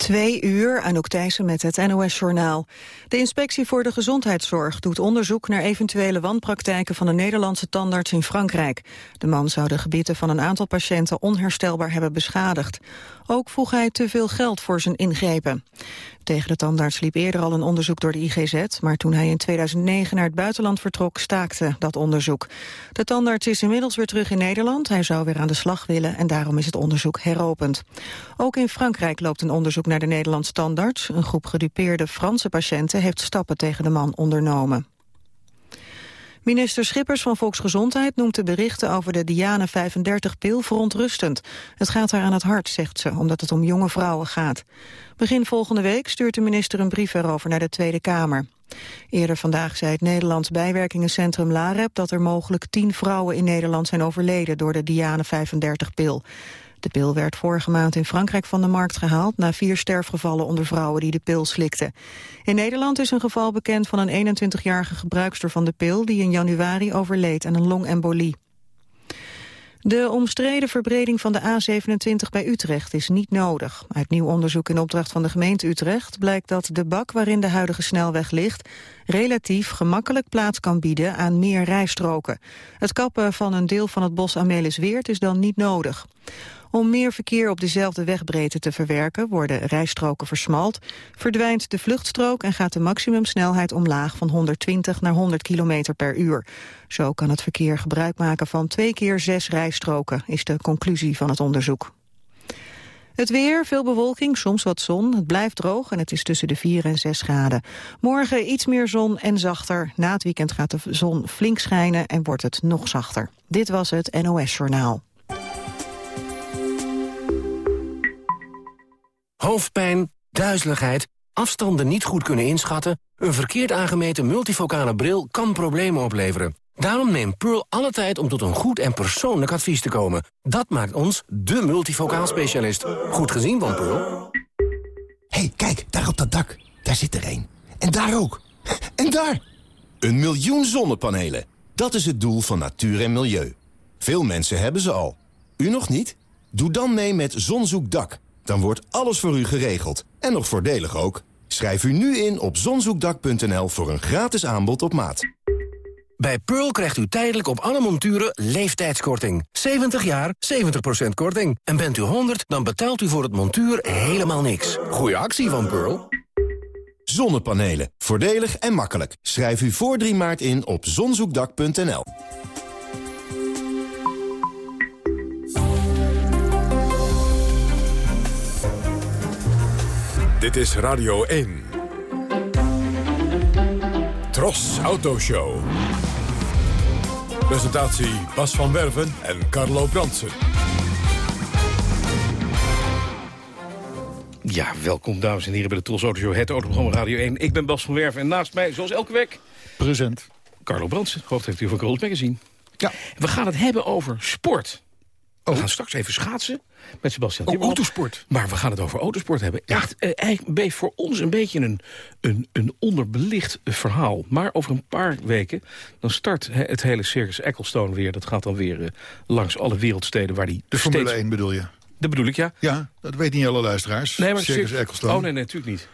Twee uur, Anouk Thijssen met het NOS-journaal. De Inspectie voor de Gezondheidszorg doet onderzoek naar eventuele wanpraktijken van een Nederlandse tandarts in Frankrijk. De man zou de gebieden van een aantal patiënten onherstelbaar hebben beschadigd. Ook vroeg hij te veel geld voor zijn ingrepen. Tegen de tandarts liep eerder al een onderzoek door de IGZ... maar toen hij in 2009 naar het buitenland vertrok, staakte dat onderzoek. De tandarts is inmiddels weer terug in Nederland. Hij zou weer aan de slag willen en daarom is het onderzoek heropend. Ook in Frankrijk loopt een onderzoek naar de Nederlandse tandarts. Een groep gedupeerde Franse patiënten heeft stappen tegen de man ondernomen. Minister Schippers van Volksgezondheid noemt de berichten over de Diane 35-pil verontrustend. Het gaat haar aan het hart, zegt ze, omdat het om jonge vrouwen gaat. Begin volgende week stuurt de minister een brief erover naar de Tweede Kamer. Eerder vandaag zei het Nederlands bijwerkingencentrum LAREP dat er mogelijk tien vrouwen in Nederland zijn overleden door de Diane 35-pil. De pil werd vorige maand in Frankrijk van de markt gehaald... na vier sterfgevallen onder vrouwen die de pil slikten. In Nederland is een geval bekend van een 21-jarige gebruikster van de pil... die in januari overleed aan een longembolie. De omstreden verbreding van de A27 bij Utrecht is niet nodig. Uit nieuw onderzoek in opdracht van de gemeente Utrecht blijkt dat de bak waarin de huidige snelweg ligt relatief gemakkelijk plaats kan bieden aan meer rijstroken. Het kappen van een deel van het bos Amelisweert is dan niet nodig. Om meer verkeer op dezelfde wegbreedte te verwerken worden rijstroken versmalt, verdwijnt de vluchtstrook en gaat de maximumsnelheid omlaag van 120 naar 100 km per uur. Zo kan het verkeer gebruik maken van twee keer zes rijstroken, is de conclusie van het onderzoek. Het weer, veel bewolking, soms wat zon. Het blijft droog en het is tussen de 4 en 6 graden. Morgen iets meer zon en zachter. Na het weekend gaat de zon flink schijnen en wordt het nog zachter. Dit was het NOS Journaal. Hoofdpijn, duizeligheid, afstanden niet goed kunnen inschatten... een verkeerd aangemeten multifocale bril kan problemen opleveren. Daarom neemt Pearl alle tijd om tot een goed en persoonlijk advies te komen. Dat maakt ons de multifocaal specialist. Goed gezien van Pearl. hey, kijk, daar op dat dak. Daar zit er een. En daar ook. En daar! Een miljoen zonnepanelen. Dat is het doel van natuur en milieu. Veel mensen hebben ze al. U nog niet? Doe dan mee met Zonzoekdak. Dan wordt alles voor u geregeld. En nog voordelig ook. Schrijf u nu in op zonzoekdak.nl voor een gratis aanbod op maat. Bij Pearl krijgt u tijdelijk op alle monturen leeftijdskorting. 70 jaar, 70% korting. En bent u 100, dan betaalt u voor het montuur helemaal niks. Goeie actie van Pearl. Zonnepanelen. Voordelig en makkelijk. Schrijf u voor 3 maart in op zonzoekdak.nl. Dit is Radio 1. Tros Autoshow. Presentatie Bas van Werven en Carlo Bransen. Ja, welkom dames en heren bij de Tros Autoshow, het autoprogramma Radio 1. Ik ben Bas van Werven en naast mij, zoals elke week... Present. Carlo Bransen, hoofdredacteur van Carlos Magazine. Ja. We gaan het hebben over sport. We Oh. gaan straks even schaatsen met Sebastian Oh, Timmerman. autosport. Maar we gaan het over autosport hebben. Echt, eh, eigenlijk voor ons een beetje een, een, een onderbelicht verhaal. Maar over een paar weken, dan start hè, het hele Circus Ecclestone weer. Dat gaat dan weer eh, langs alle wereldsteden waar die De Formule steeds... 1 bedoel je? Dat bedoel ik, ja. Ja, dat weet niet alle luisteraars. Nee, maar Circus Circus- Ecclestone. Oh, nee, nee, natuurlijk niet.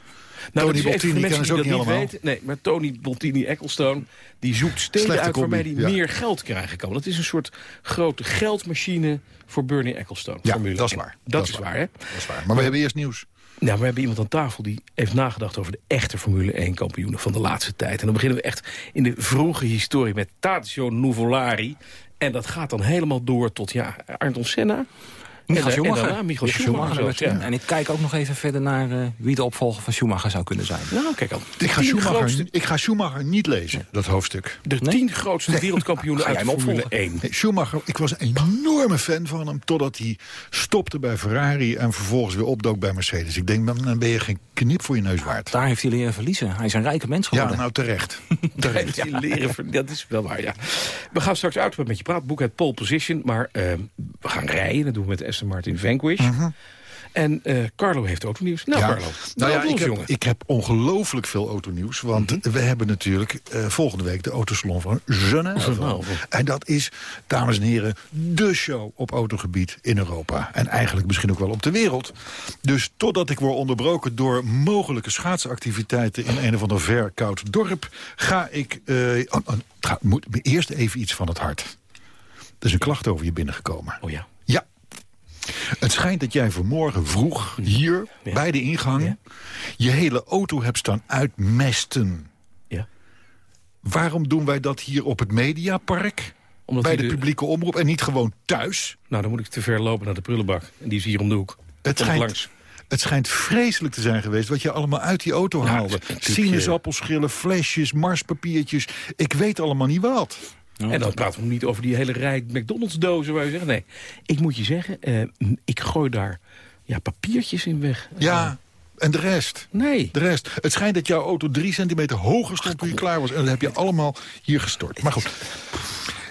Tony dat even voor Bottini kennen ze die ook dat niet allemaal. weten. Nee, maar Tony Bottini Ecclestone... die zoekt steden Slechte uit waarmee hij ja. meer geld krijgen kan. Dat is een soort grote geldmachine voor Bernie Ecclestone. Ja, Formule dat is 1. waar. Dat, is waar, hè? Dat is waar. Maar we hebben eerst nieuws. Nou, we hebben iemand aan tafel die heeft nagedacht over de echte Formule 1 kampioenen van de laatste tijd. En dan beginnen we echt in de vroege historie met Tazio Nuvolari. En dat gaat dan helemaal door tot, ja, Ayrton Senna. Michael en Schumacher. daarna Michael Michael Schumacher. Schumacher zelfs, ja. En ik kijk ook nog even verder naar eh, wie de opvolger van Schumacher zou kunnen zijn. Nou, kijk al. Ik ga, Schumacher, grootste- ik ga Schumacher niet lezen, dat hoofdstuk. De Nee? tien grootste wereldkampioenen uit Formule opvolgen? 1. Nee, Schumacher, ik was een enorme fan van hem... totdat hij stopte bij Ferrari en vervolgens weer opdook bij Mercedes. Ik denk, dan ben je geen knip voor je neus waard. Daar heeft hij leren verliezen. Hij is een rijke mens Ja, geworden. nou terecht. terecht. Die leren, ver- dat is wel waar, ja. We gaan straks uit met je praat. Boek het Pole Position. Maar eh, we gaan rijden. Dat doen we met Aston Martin Vanquish. Mhm. En eh, Carlo heeft autonieuws. Nou, Ja. Carlo. Nou ja, los, ik heb, jongen. ik heb ongelooflijk veel autonieuws. Want Mhm. we hebben natuurlijk eh, volgende week de autosalon van Genève. En dat is, dames en heren, de show op autogebied in Europa. En eigenlijk misschien ook wel op de wereld. Dus totdat ik word onderbroken door mogelijke schaatsactiviteiten... in een of ander ver koud dorp, ga ik... eh, oh, oh, gaat- moet, eerst even iets van het hart. Er is een klacht over je binnengekomen. Oh ja. Het schijnt dat jij vanmorgen vroeg hier Ja. bij de ingang... Ja. je hele auto hebt staan uitmesten. ja. Waarom doen wij dat hier op het Mediapark? Omdat bij de, de- publieke omroep en niet gewoon thuis? Nou, dan moet ik te ver lopen naar de prullenbak. En die is hier om de hoek. Het schijnt, langs. het schijnt vreselijk te zijn geweest wat je allemaal uit die auto haalde. Sinaasappelschillen, flesjes, marspapiertjes. Ik weet allemaal niet wat. En dan praten we niet over die hele rij McDonald's-dozen waar je zegt... nee, ik moet je zeggen, eh, ik gooi daar ja, papiertjes in weg. Ja, en de rest? Nee. De rest. Het schijnt dat jouw auto drie centimeter hoger stond toen je klaar was. En dat heb je allemaal hier gestort. Maar goed.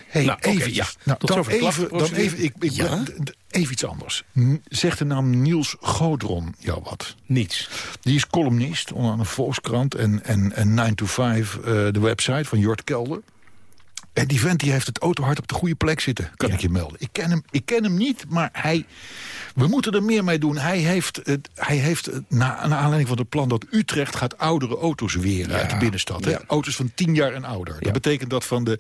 Hey, Nou, even, ja. nou, Tot dan, zover de even, dan even, ik, ik, Ja? even iets anders. Zegt de naam Niels Godron jou wat? Niets. Die is columnist onder andere Volkskrant en, en, en 9 to 5, eh, de website van Jort Kelder. En die vent die heeft het autohart op de goede plek zitten, kan ik je melden. Ik ken hem, ik ken hem niet, maar hij, we moeten er meer mee doen. Hij heeft, het, hij heeft na, naar aanleiding van het plan dat Utrecht gaat oudere auto's weren uit de binnenstad. Hè? Ja. Auto's van 10 jaar en ouder. Dat Ja. betekent dat van de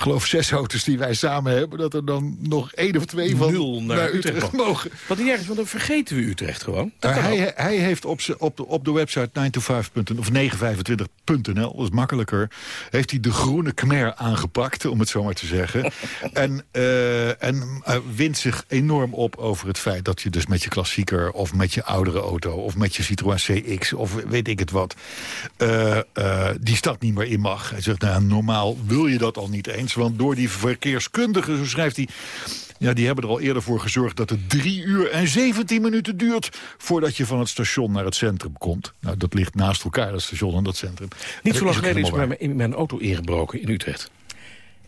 geloof zes auto's die wij samen hebben... dat er dan nog één of twee van Nul naar Utrecht mogen. Wat niet erg is, want dan vergeten we Utrecht gewoon. Ook. hij, hij heeft op, op, de, op de website 9to5.nl of 925.nl, dat is makkelijker, heeft hij de groene kmer aangepakt, om het zo maar te zeggen. en eh, en eh, wint zich enorm op over het feit dat je dus met je klassieker of met je oudere auto of met je Citroën CX of weet ik het wat, eh, eh, die stad niet meer in mag. Hij zegt, nou, normaal wil je dat al niet eens, want door die verkeerskundigen, zo schrijft hij, ja, die hebben er al eerder voor gezorgd dat het drie uur en 17 minuten duurt... voordat je van het station naar het centrum komt. Nou, dat ligt naast elkaar, dat station en dat centrum. En Niet zo lang geleden is bij in mijn auto ingebroken in Utrecht.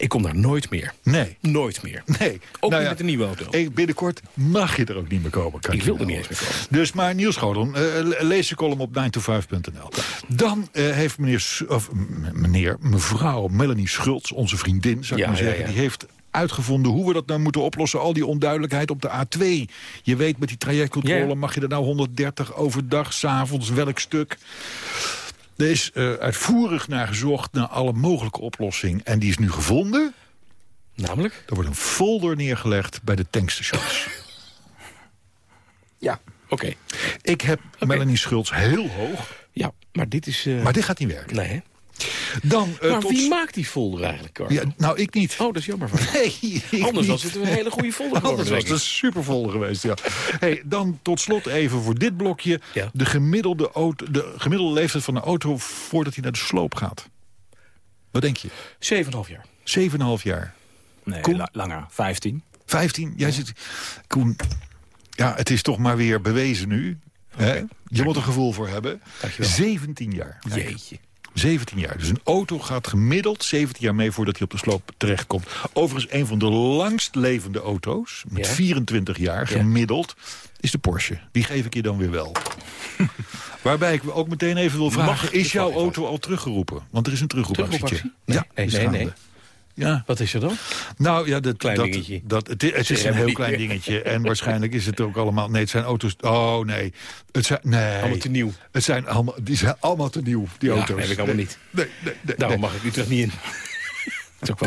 Ik kom daar nooit meer. Nee, Nooit meer. nee. Ook Nou niet ja, met een nieuwe auto. eh, Binnenkort mag je er ook niet meer komen. Kan Ik wil er niet eens meer komen. Dus maar Niels Godon, eh, lees je column op 9to5.nl. Dan eh, heeft meneer, of, meneer, mevrouw Melanie Schultz, onze vriendin, zou ik Ja, maar zeggen... ja. die heeft uitgevonden hoe we dat nou moeten oplossen. Al die onduidelijkheid op de A2. Je weet, met die trajectcontrole mag je er nou 130 overdag, s'avonds, welk stuk. Er is eh, uitvoerig naar gezocht naar alle mogelijke oplossingen. En die is nu gevonden. Namelijk? Er wordt een folder neergelegd bij de tankstations. Ja. Oké. Ik heb Melanie Schultz heel hoog. Ja, maar dit is... eh, Maar dit gaat niet werken. Nee, hè? Dan, eh, maar tot wie maakt die folder eigenlijk? Ja, nou, ik niet. Oh, dat is jammer van. Nee, Anders was het een hele goede folder Anders was het een superfolder geweest, ja. Hey, dan tot slot even voor dit blokje. Ja. De, gemiddelde auto, de gemiddelde leeftijd van een auto voordat hij naar de sloop gaat. Wat denk je? ik. 7,5 jaar. 7,5 jaar. Nee, Koen? la- langer. 15. 15? Jij zit... Koen, ja, het is toch maar weer bewezen nu. Je moet er gevoel voor hebben. Dankjewel. 17 jaar. Jeetje. 17 jaar. Dus een auto gaat gemiddeld 17 jaar mee voordat hij op de sloop terechtkomt. Overigens een van de langst levende auto's, met Ja. 24 jaar Ja. gemiddeld, is de Porsche. Die geef ik je dan weer wel. Waarbij ik ook meteen even wil vragen, Mag is jouw auto al teruggeroepen? Want er is een. Terugroepactie? Nee, Ja, nee, nee, nee. Ja, Wat is er dan? nou ja, dat, Klein dat, dingetje. Dat, het, is- het is een heel klein dingetje. En waarschijnlijk is het ook allemaal... Nee, het zijn auto's... Oh nee. Het zijn, nee. Allemaal te nieuw. Het zijn allemaal, die zijn allemaal te nieuw, die Ja, auto's. heb ik allemaal Nee, niet. Nee, nee, nee. Daarom nee. mag ik Utrecht niet in.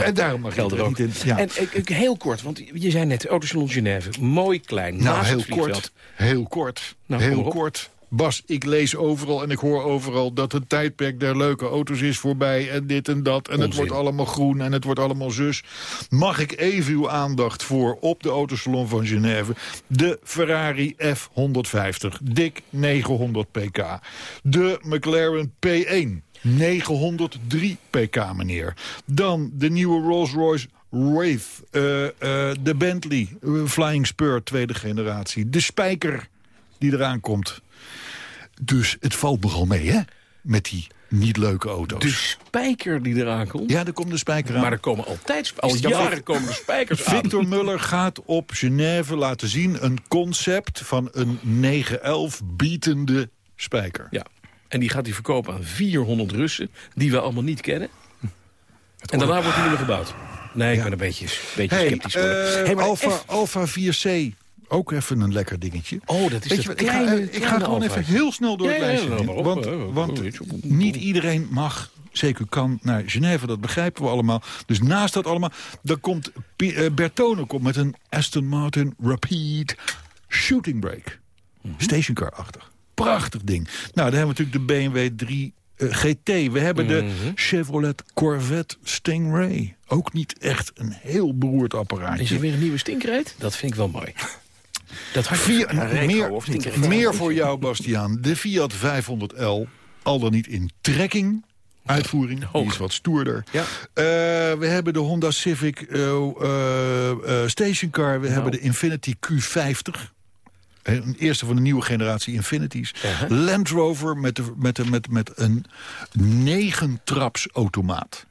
En daarom mag gelder er ook. niet in. Ja. En ik, ik- heel kort, want je zei net, Autosalon Genève. Mooi klein, nou, naast heel kort. Heel kort. Nou, heel kort. Bas, ik lees overal en ik hoor overal dat het tijdperk der leuke auto's is voorbij en dit en dat. En het wordt allemaal groen en het wordt allemaal zus. Mag ik even uw aandacht voor op de autosalon van Genève. De Ferrari F150, dik 900 pk. De McLaren P1, 903 pk meneer. Dan de nieuwe Rolls-Royce Wraith, eh, eh, de Bentley eh, Flying Spur tweede generatie. De Spijker die eraan komt. Dus het valt nogal mee, hè? met die niet leuke auto's. De spijker die eraan komt. Ja, er komt de spijker aan. Maar er komen altijd, al Ja, jaren komen er spijkers aan. Victor Muller gaat op Genève laten zien een concept van een 911 bietende spijker. Ja. En die gaat hij verkopen aan 400 Russen, die we allemaal niet kennen. En daarna wordt hij meer gebouwd. Nee, ik Ja. ben een beetje, beetje Hey, sceptisch eh, Hey, Alfa, F- Alfa 4C, ook even een lekker dingetje. Oh, dat is Weet je ik ga, kleine, ik ga gewoon even heel snel door Ja, het ja, lijstje ja, heen. maar op, Want, niet iedereen mag, zeker kan, naar Genève. Dat begrijpen we allemaal. Dus naast dat allemaal, dan komt eh, Bertone komt met een Aston Martin Rapide Shooting Brake. Mhm. Stationcar-achtig. Prachtig ding. Nou, dan hebben we natuurlijk de BMW 3 eh, GT. We hebben Mhm. de Chevrolet Corvette Stingray. Ook niet echt een heel beroerd Is apparaatje. er weer een nieuwe stinkreet? Dat vind ik wel mooi. Dat had Vier, meer, of meer voor jou, Bastiaan. De Fiat 500L, al dan niet in trekking. Uitvoering, die is wat stoerder. Ja. Eh, we hebben de Honda Civic eh, eh, stationcar. We hebben de Infiniti Q50. Eh, Een eerste van de nieuwe generatie Infinities. Uh-huh. Land Rover met, de, met, de, met, met een negen-traps automaat.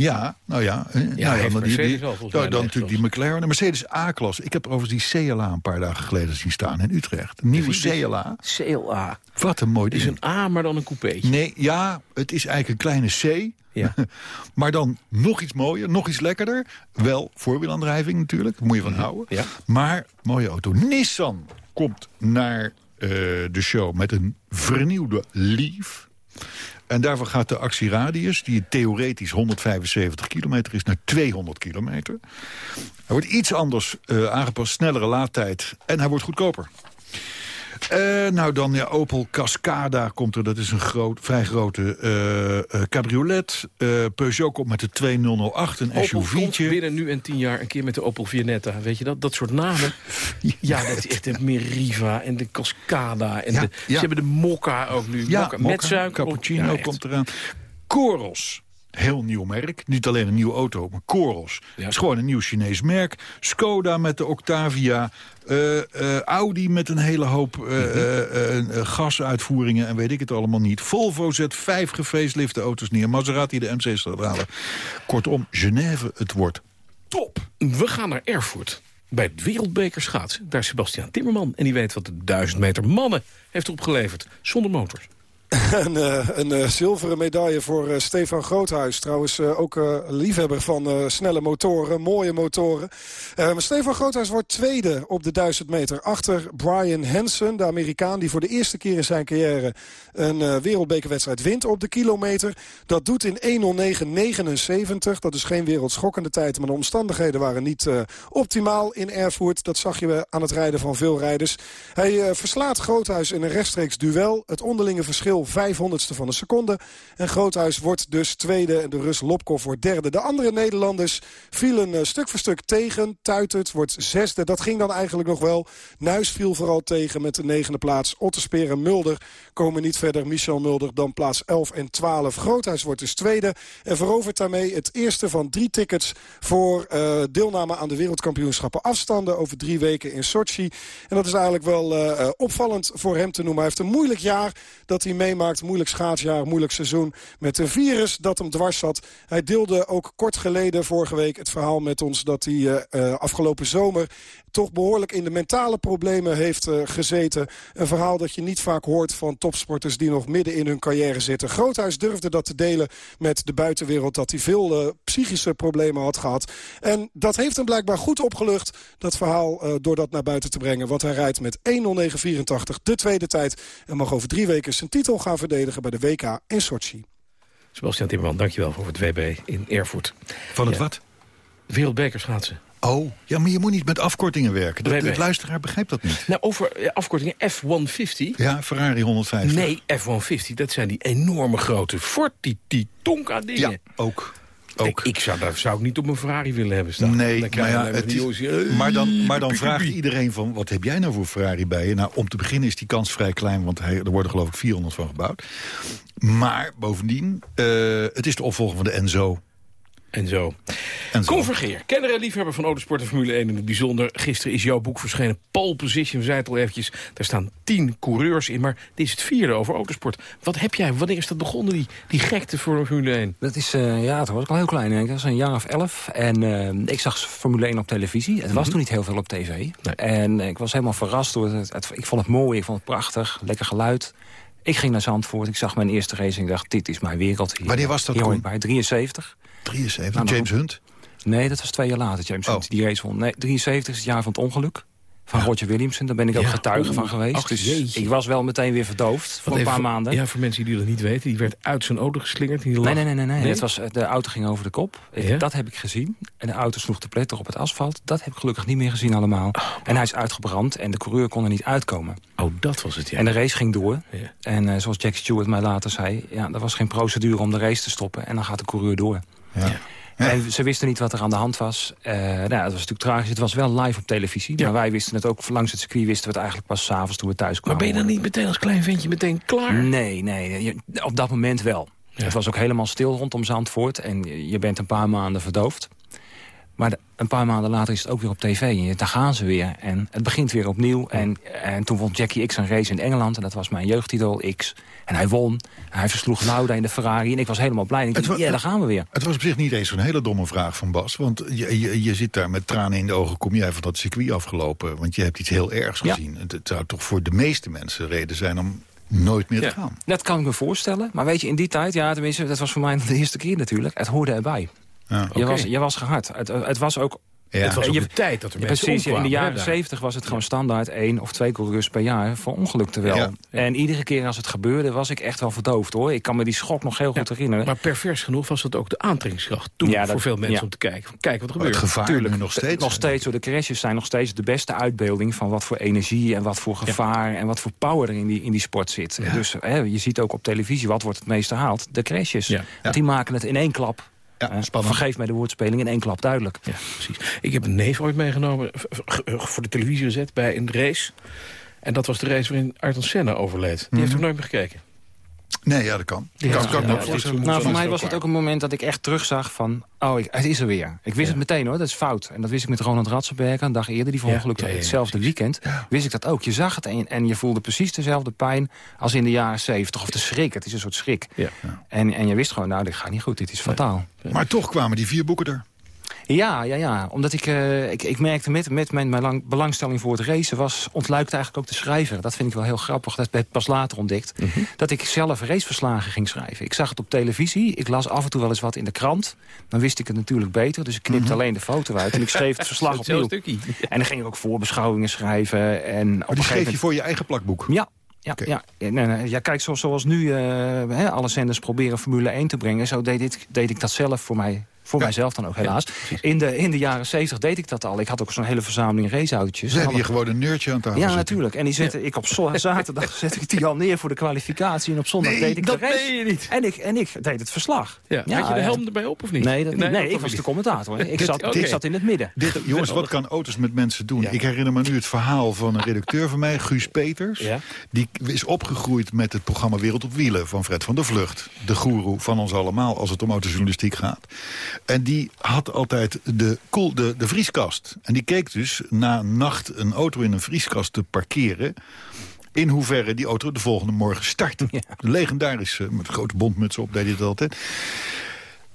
Ja, nou ja. eh, nou ja heeft dan, die, die, wel, dan, natuurlijk die McLaren. De Mercedes A-klas. Ik heb overigens die CLA een paar dagen geleden zien staan in Utrecht. Een nieuwe CLA. CLA. Wat een mooi Het is ding. een A, maar dan een coupeetje. Nee, ja, het is eigenlijk een kleine C. Ja. maar dan nog iets mooier, nog iets lekkerder. Wel voorwielaandrijving natuurlijk, moet je van houden. Ja. Maar mooie auto. Nissan komt naar eh, de show met een vernieuwde Leaf. En daarvoor gaat de actieradius, die theoretisch 175 kilometer is, naar 200 kilometer. Hij wordt iets anders eh, aangepast, snellere laadtijd en hij wordt goedkoper. Eh, nou dan ja, Opel Cascada komt er. Dat is een groot, vrij grote eh, eh, cabriolet. Peugeot komt met de 2008, een Opel SUV'tje. binnen nu en tien jaar een keer met de Opel Vianetta. Weet je dat? Dat soort namen. Ja, dat is echt de Meriva en de Cascada. En Ja, de, ja. Ze hebben de Mokka ook nu. Ja, Mokka, met suiker. Cappuccino Ja, komt eraan. Coros. Heel nieuw merk. Niet alleen een nieuwe auto, maar Coros. Ja. Het is gewoon een nieuw Chinees merk. Skoda met de Octavia. eh, eh, Audi met een hele hoop Mhm. eh, eh, gasuitvoeringen en weet ik het allemaal niet. Volvo zet vijf gefacelifte auto's neer. Maserati de MC halen. Kortom, Genève, het wordt top. We gaan naar Erfurt. Bij het Wereldbeker schaatsen. Daar is Sebastian Timmerman. En die weet wat de 1000 meter mannen heeft opgeleverd. Zonder motors. Een, eh, een eh, zilveren medaille voor eh, Stefan Groothuis. Trouwens ook liefhebber van snelle motoren, mooie motoren. Maar Stefan Groothuis wordt tweede op de 1000 meter. Achter Brian Hansen, de Amerikaan... die voor de eerste keer in zijn carrière een wereldbekerwedstrijd wint op de kilometer. Dat doet in 1.09.79. Dat is geen wereldschokkende tijd, maar de omstandigheden waren niet optimaal in Erfurt. Dat zag je aan het rijden van veel rijders. Hij verslaat Groothuis in een rechtstreeks duel. Het onderlinge verschil 500ste van een seconde. En Groothuis wordt dus tweede en de Rus Lopkov wordt derde. De andere Nederlanders vielen eh, stuk voor stuk tegen. Tuitert wordt zesde. Dat ging dan eigenlijk nog wel. Nuis viel vooral tegen met de negende plaats. Otterspeer en Mulder komen niet verder. Michel Mulder dan plaats 11 en 12. Groothuis wordt dus tweede. En verovert daarmee het eerste van drie tickets... voor eh, deelname aan de wereldkampioenschappen afstanden... over drie weken in Sochi. En dat is eigenlijk wel eh, opvallend voor hem te noemen. Hij heeft een moeilijk jaar dat hij meemaakt. Moeilijk schaatsjaar, moeilijk seizoen. Met een virus dat hem dwars zat. Hij deelde ook kort geleden vorige week het verhaal met ons... dat hij eh, afgelopen zomer toch behoorlijk in de mentale problemen heeft eh, gezeten. Een verhaal dat je niet vaak hoort van topsporters die nog midden in hun carrière zitten. Groothuis durfde dat te delen met de buitenwereld dat hij veel psychische problemen had gehad. En dat heeft hem blijkbaar goed opgelucht, dat verhaal, door dat naar buiten te brengen. Want hij rijdt met 1.09.84 de tweede tijd en mag over drie weken zijn titel gaan verdedigen bij de WK in Sochi. Sebastian Timmerman, dankjewel voor het WB in Erfurt. Van het Ja. wat? Wereldbeker schaatsen. Oh, ja, maar je moet niet met afkortingen werken. De, de luisteraar begrijpt dat niet. Nou, over eh, afkortingen F-150. Ja, Ferrari 150. Nee, F-150, dat zijn die enorme grote Fortiti Tonka dingen. Ja, ook. Ik, ook. ik zou, daar zou ik niet op een Ferrari willen hebben staan. Nee, Dan maar, ja, het is- maar dan, maar dan vraagt iedereen van... wat heb jij nou voor Ferrari bij je? Nou, om te beginnen is die kans vrij klein... want er worden geloof ik 400 van gebouwd. Maar bovendien, eh, het is de opvolger van de Enzo. En zo. En zo. Convergeer, kenner en liefhebber van autosport en Formule 1 in het bijzonder. Gisteren is jouw boek verschenen, Pole Position, we zei het al eventjes. Daar staan tien coureurs in, maar dit is het vierde over autosport. Wat heb jij, wanneer is dat begonnen, die, die gekte voor Formule 1? Dat is, eh, ja, toen was ik al heel klein. Denk ik. Dat was een jaar of elf. En eh, ik zag Formule 1 op televisie. Het was toen niet heel veel op tv. En ik was helemaal verrast door het, het- Ik vond het mooi, ik vond het prachtig. Lekker geluid. Ik ging naar Zandvoort, ik zag mijn eerste race en ik dacht, dit is mijn wereld. Hier, Wanneer was dat, Hier bij 73. 73, Nou, James Hunt. Nee, dat was twee jaar later, James Oh. Hunt, die race won. Nee, 73 is het jaar van het ongeluk. Van Roger Williamson, daar ben ik ook Ja, getuige van geweest. ach, dus jeetje. ik was wel meteen weer verdoofd voor Want een paar maanden. Ja, voor mensen die dat niet weten, die werd uit zijn auto geslingerd. Die. Nee, nee, nee, nee. nee. Nee? Het was, de auto ging over de kop. Ja? Dat heb ik gezien. En de auto sloeg te pletter op het asfalt. Dat heb ik gelukkig niet meer gezien allemaal. En hij is uitgebrand en de coureur kon er niet uitkomen. Oh, dat was het, ja. En de race ging door. Ja. En eh, zoals Jack Stewart mij later zei... Ja, er was geen procedure om de race te stoppen. En dan gaat de coureur door. Ja. En ze wisten niet wat er aan de hand was. Eh nou, dat was natuurlijk tragisch. Het was wel live op televisie. Ja. Maar wij wisten het ook langs het circuit. Wisten we het eigenlijk pas s'avonds toen we thuis Maar kwamen. ben je dan niet meteen als klein ventje meteen klaar? Nee, nee. je- op dat moment wel. Ja. Het was ook helemaal stil rondom Zandvoort. En je- je bent een paar maanden verdoofd. Maar een paar maanden later is het ook weer op tv. En daar gaan ze weer. En het begint weer opnieuw. En, en toen won Jackie X een race in Engeland. En dat was mijn jeugdtitel X. En hij won. Hij versloeg Lauda in de Ferrari. En ik was helemaal blij. En ik dacht, ja, daar gaan we weer. Het was op zich niet eens zo'n hele domme vraag van Bas. Want je, je, je zit daar met tranen in de ogen. Kom jij van dat circuit afgelopen? Want je hebt iets heel ergs Ja. gezien. Het, het zou toch voor de meeste mensen reden zijn om nooit meer Ja. te gaan. Dat kan ik me voorstellen. Maar weet je, in die tijd, ja, tenminste, dat was voor mij de eerste keer natuurlijk. Het hoorde erbij. Ja. Je, was, je was gehard. Het, het was ook Ja. Het was ook je- de tijd dat er mensen Precies, in de jaren. 70 was het gewoon standaard één of twee coureurs per jaar voor ongelukten wel. Ja. En iedere keer als het gebeurde was ik echt wel verdoofd hoor. Ik kan me die schok nog heel goed herinneren. Maar pervers genoeg was dat ook de aantrekkingskracht toen Ja, dat- voor veel mensen ja. om te kijken. Kijk wat er Maar het gebeurt. gevaar Tuurlijk, nog steeds. nog steeds de crashes zijn nog steeds de beste uitbeelding van wat voor energie en wat voor gevaar en wat voor power er in die, in die sport zit. Dus hè, je ziet ook op televisie wat wordt het meest herhaald. De crashes. Ja. Want die maken het in één klap. Ja, eh, spannend. vergeef mij de woordspeling in één klap duidelijk. Ja, precies. Ik heb een neef ooit meegenomen, v- g- voor de televisie gezet bij een race. En dat was de race waarin Ayrton Senna overleed. Die heeft er nooit meer gekeken. Nee, ja, dat kan. Ja, kan, ja, dit Nou, voor mij was het ook een moment dat ik echt terugzag van... oh, ik, het is er weer. Ik wist het meteen hoor, dat is fout. En dat wist ik met Ronald Ratzenberger, een dag eerder, die verongelukte hetzelfde weekend. Wist ik dat ook. Je zag het en, en je voelde precies dezelfde pijn als in de jaren zeventig. Of de schrik, het is een soort schrik. Ja. En, en je wist gewoon, nou, dit gaat niet goed, dit is fataal. Maar toch kwamen die vier boeken er. Ja, ja, ja. Omdat ik, eh, ik, ik merkte met, met mijn, mijn lang- belangstelling voor het racen... was ontluikte eigenlijk ook de schrijver. Dat vind ik wel heel grappig. Dat heb ik pas later ontdekt. Mhm. Dat ik zelf raceverslagen ging schrijven. Ik zag het op televisie. Ik las af en toe wel eens wat in de krant. Dan wist ik het natuurlijk beter. Dus ik knipte alleen de foto uit. En ik schreef het verslag opnieuw. En dan ging ik ook voorbeschouwingen schrijven. En op Maar een die gegeven schreef je voor je eigen plakboek. Ja, ja, ja. Nee, nee, ja kijk, zo, zoals nu eh, hè, alle zenders proberen Formule 1 te brengen... zo deed, dit, deed ik dat zelf voor mij. Voor Ja. mijzelf dan ook helaas. in, de, in de jaren 70 deed ik dat al. Ik had ook zo'n hele verzameling raceautootjes. Ze hebben Alle- je gewoon een neurtje aan tafel ja, zitten. natuurlijk. En die zette ik op zaterdag zette ik die al neer voor de kwalificatie. En op zondag Nee, deed ik dat de race. je niet. En ik, en ik deed het verslag. Ja. Had je de helm erbij op of niet? Nee, dat, nee, ik was de commentator. Ik Dit- zat, ik zat in het midden. Dit, jongens, wat kan auto's met mensen doen? Ik herinner me nu het verhaal van een redacteur van mij, Guus Peters. Die is opgegroeid met het programma Wereld op Wielen van Fred van der Vlucht. De goeroe van ons allemaal als het om autojournalistiek gaat. En die had altijd de, koel, de, de vrieskast. En die keek dus na nacht een auto in een vrieskast te parkeren in hoeverre die auto de volgende morgen start. Legendarisch, eh, met een grote bondmuts op deed hij dat altijd.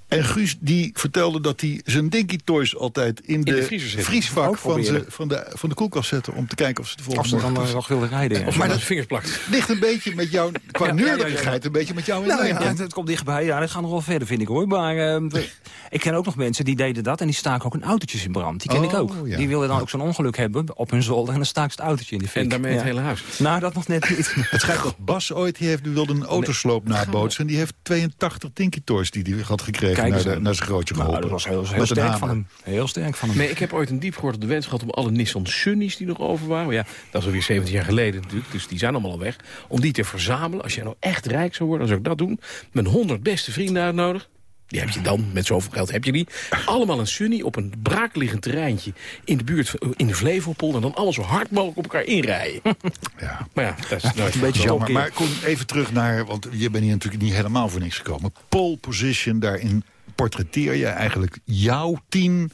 En Guus die vertelde dat hij zijn Dinky Toys altijd in de, vriesvak van, ze, van, de, van de koelkast zette... om te kijken of ze de Of volgende ze dan morgen... eh, nog wilden rijden. ja. Of maar dat vingers plakt. ligt een beetje met jou, qua Ja, ja, ja, ja. neurderigheid, een beetje met jou in Nou het, het komt dichtbij. Ja, dat gaat nog wel verder, vind ik hoor. Maar eh, we- ik ken ook nog mensen die deden dat en die staken ook hun autootjes in brand. Die ken ik Oh, ook. ja. Die wilden dan ook zo'n ongeluk hebben op hun zolder en dan ze het autootje in de fik. En daarmee Ja. het hele huis. Nou, dat nog net niet. Het schijnt dat Bas ooit, die, heeft, die wilde een autosloop nabootsen... en die heeft 82 Tinky Toys die hij had gekregen Kijk naar, de, zijn grootje geholpen. Nou, dat was heel, sterk van hem. Heel sterk van hem. Nee, ik heb ooit een diep gehoord op de wens gehad om alle Nissan Sunnies die nog over waren. Maar ja, dat is alweer 17 jaar geleden natuurlijk, dus die zijn allemaal al weg. Om die te verzamelen. Als jij nou echt rijk zou worden, dan zou ik dat doen. Mijn 100 beste vrienden uitnodigen. Die heb je dan, met zoveel geld heb je die. Allemaal een Sunny op een braakliggend terreintje in de buurt, van- in de Flevopolder. En dan alles zo hard mogelijk op elkaar inrijden. Ja. Maar ja, dat is nooit een beetje. Jammer, maar Koen, even terug naar, want je bent hier natuurlijk niet helemaal voor niks gekomen. Pole position daar in portretteer je eigenlijk jouw tien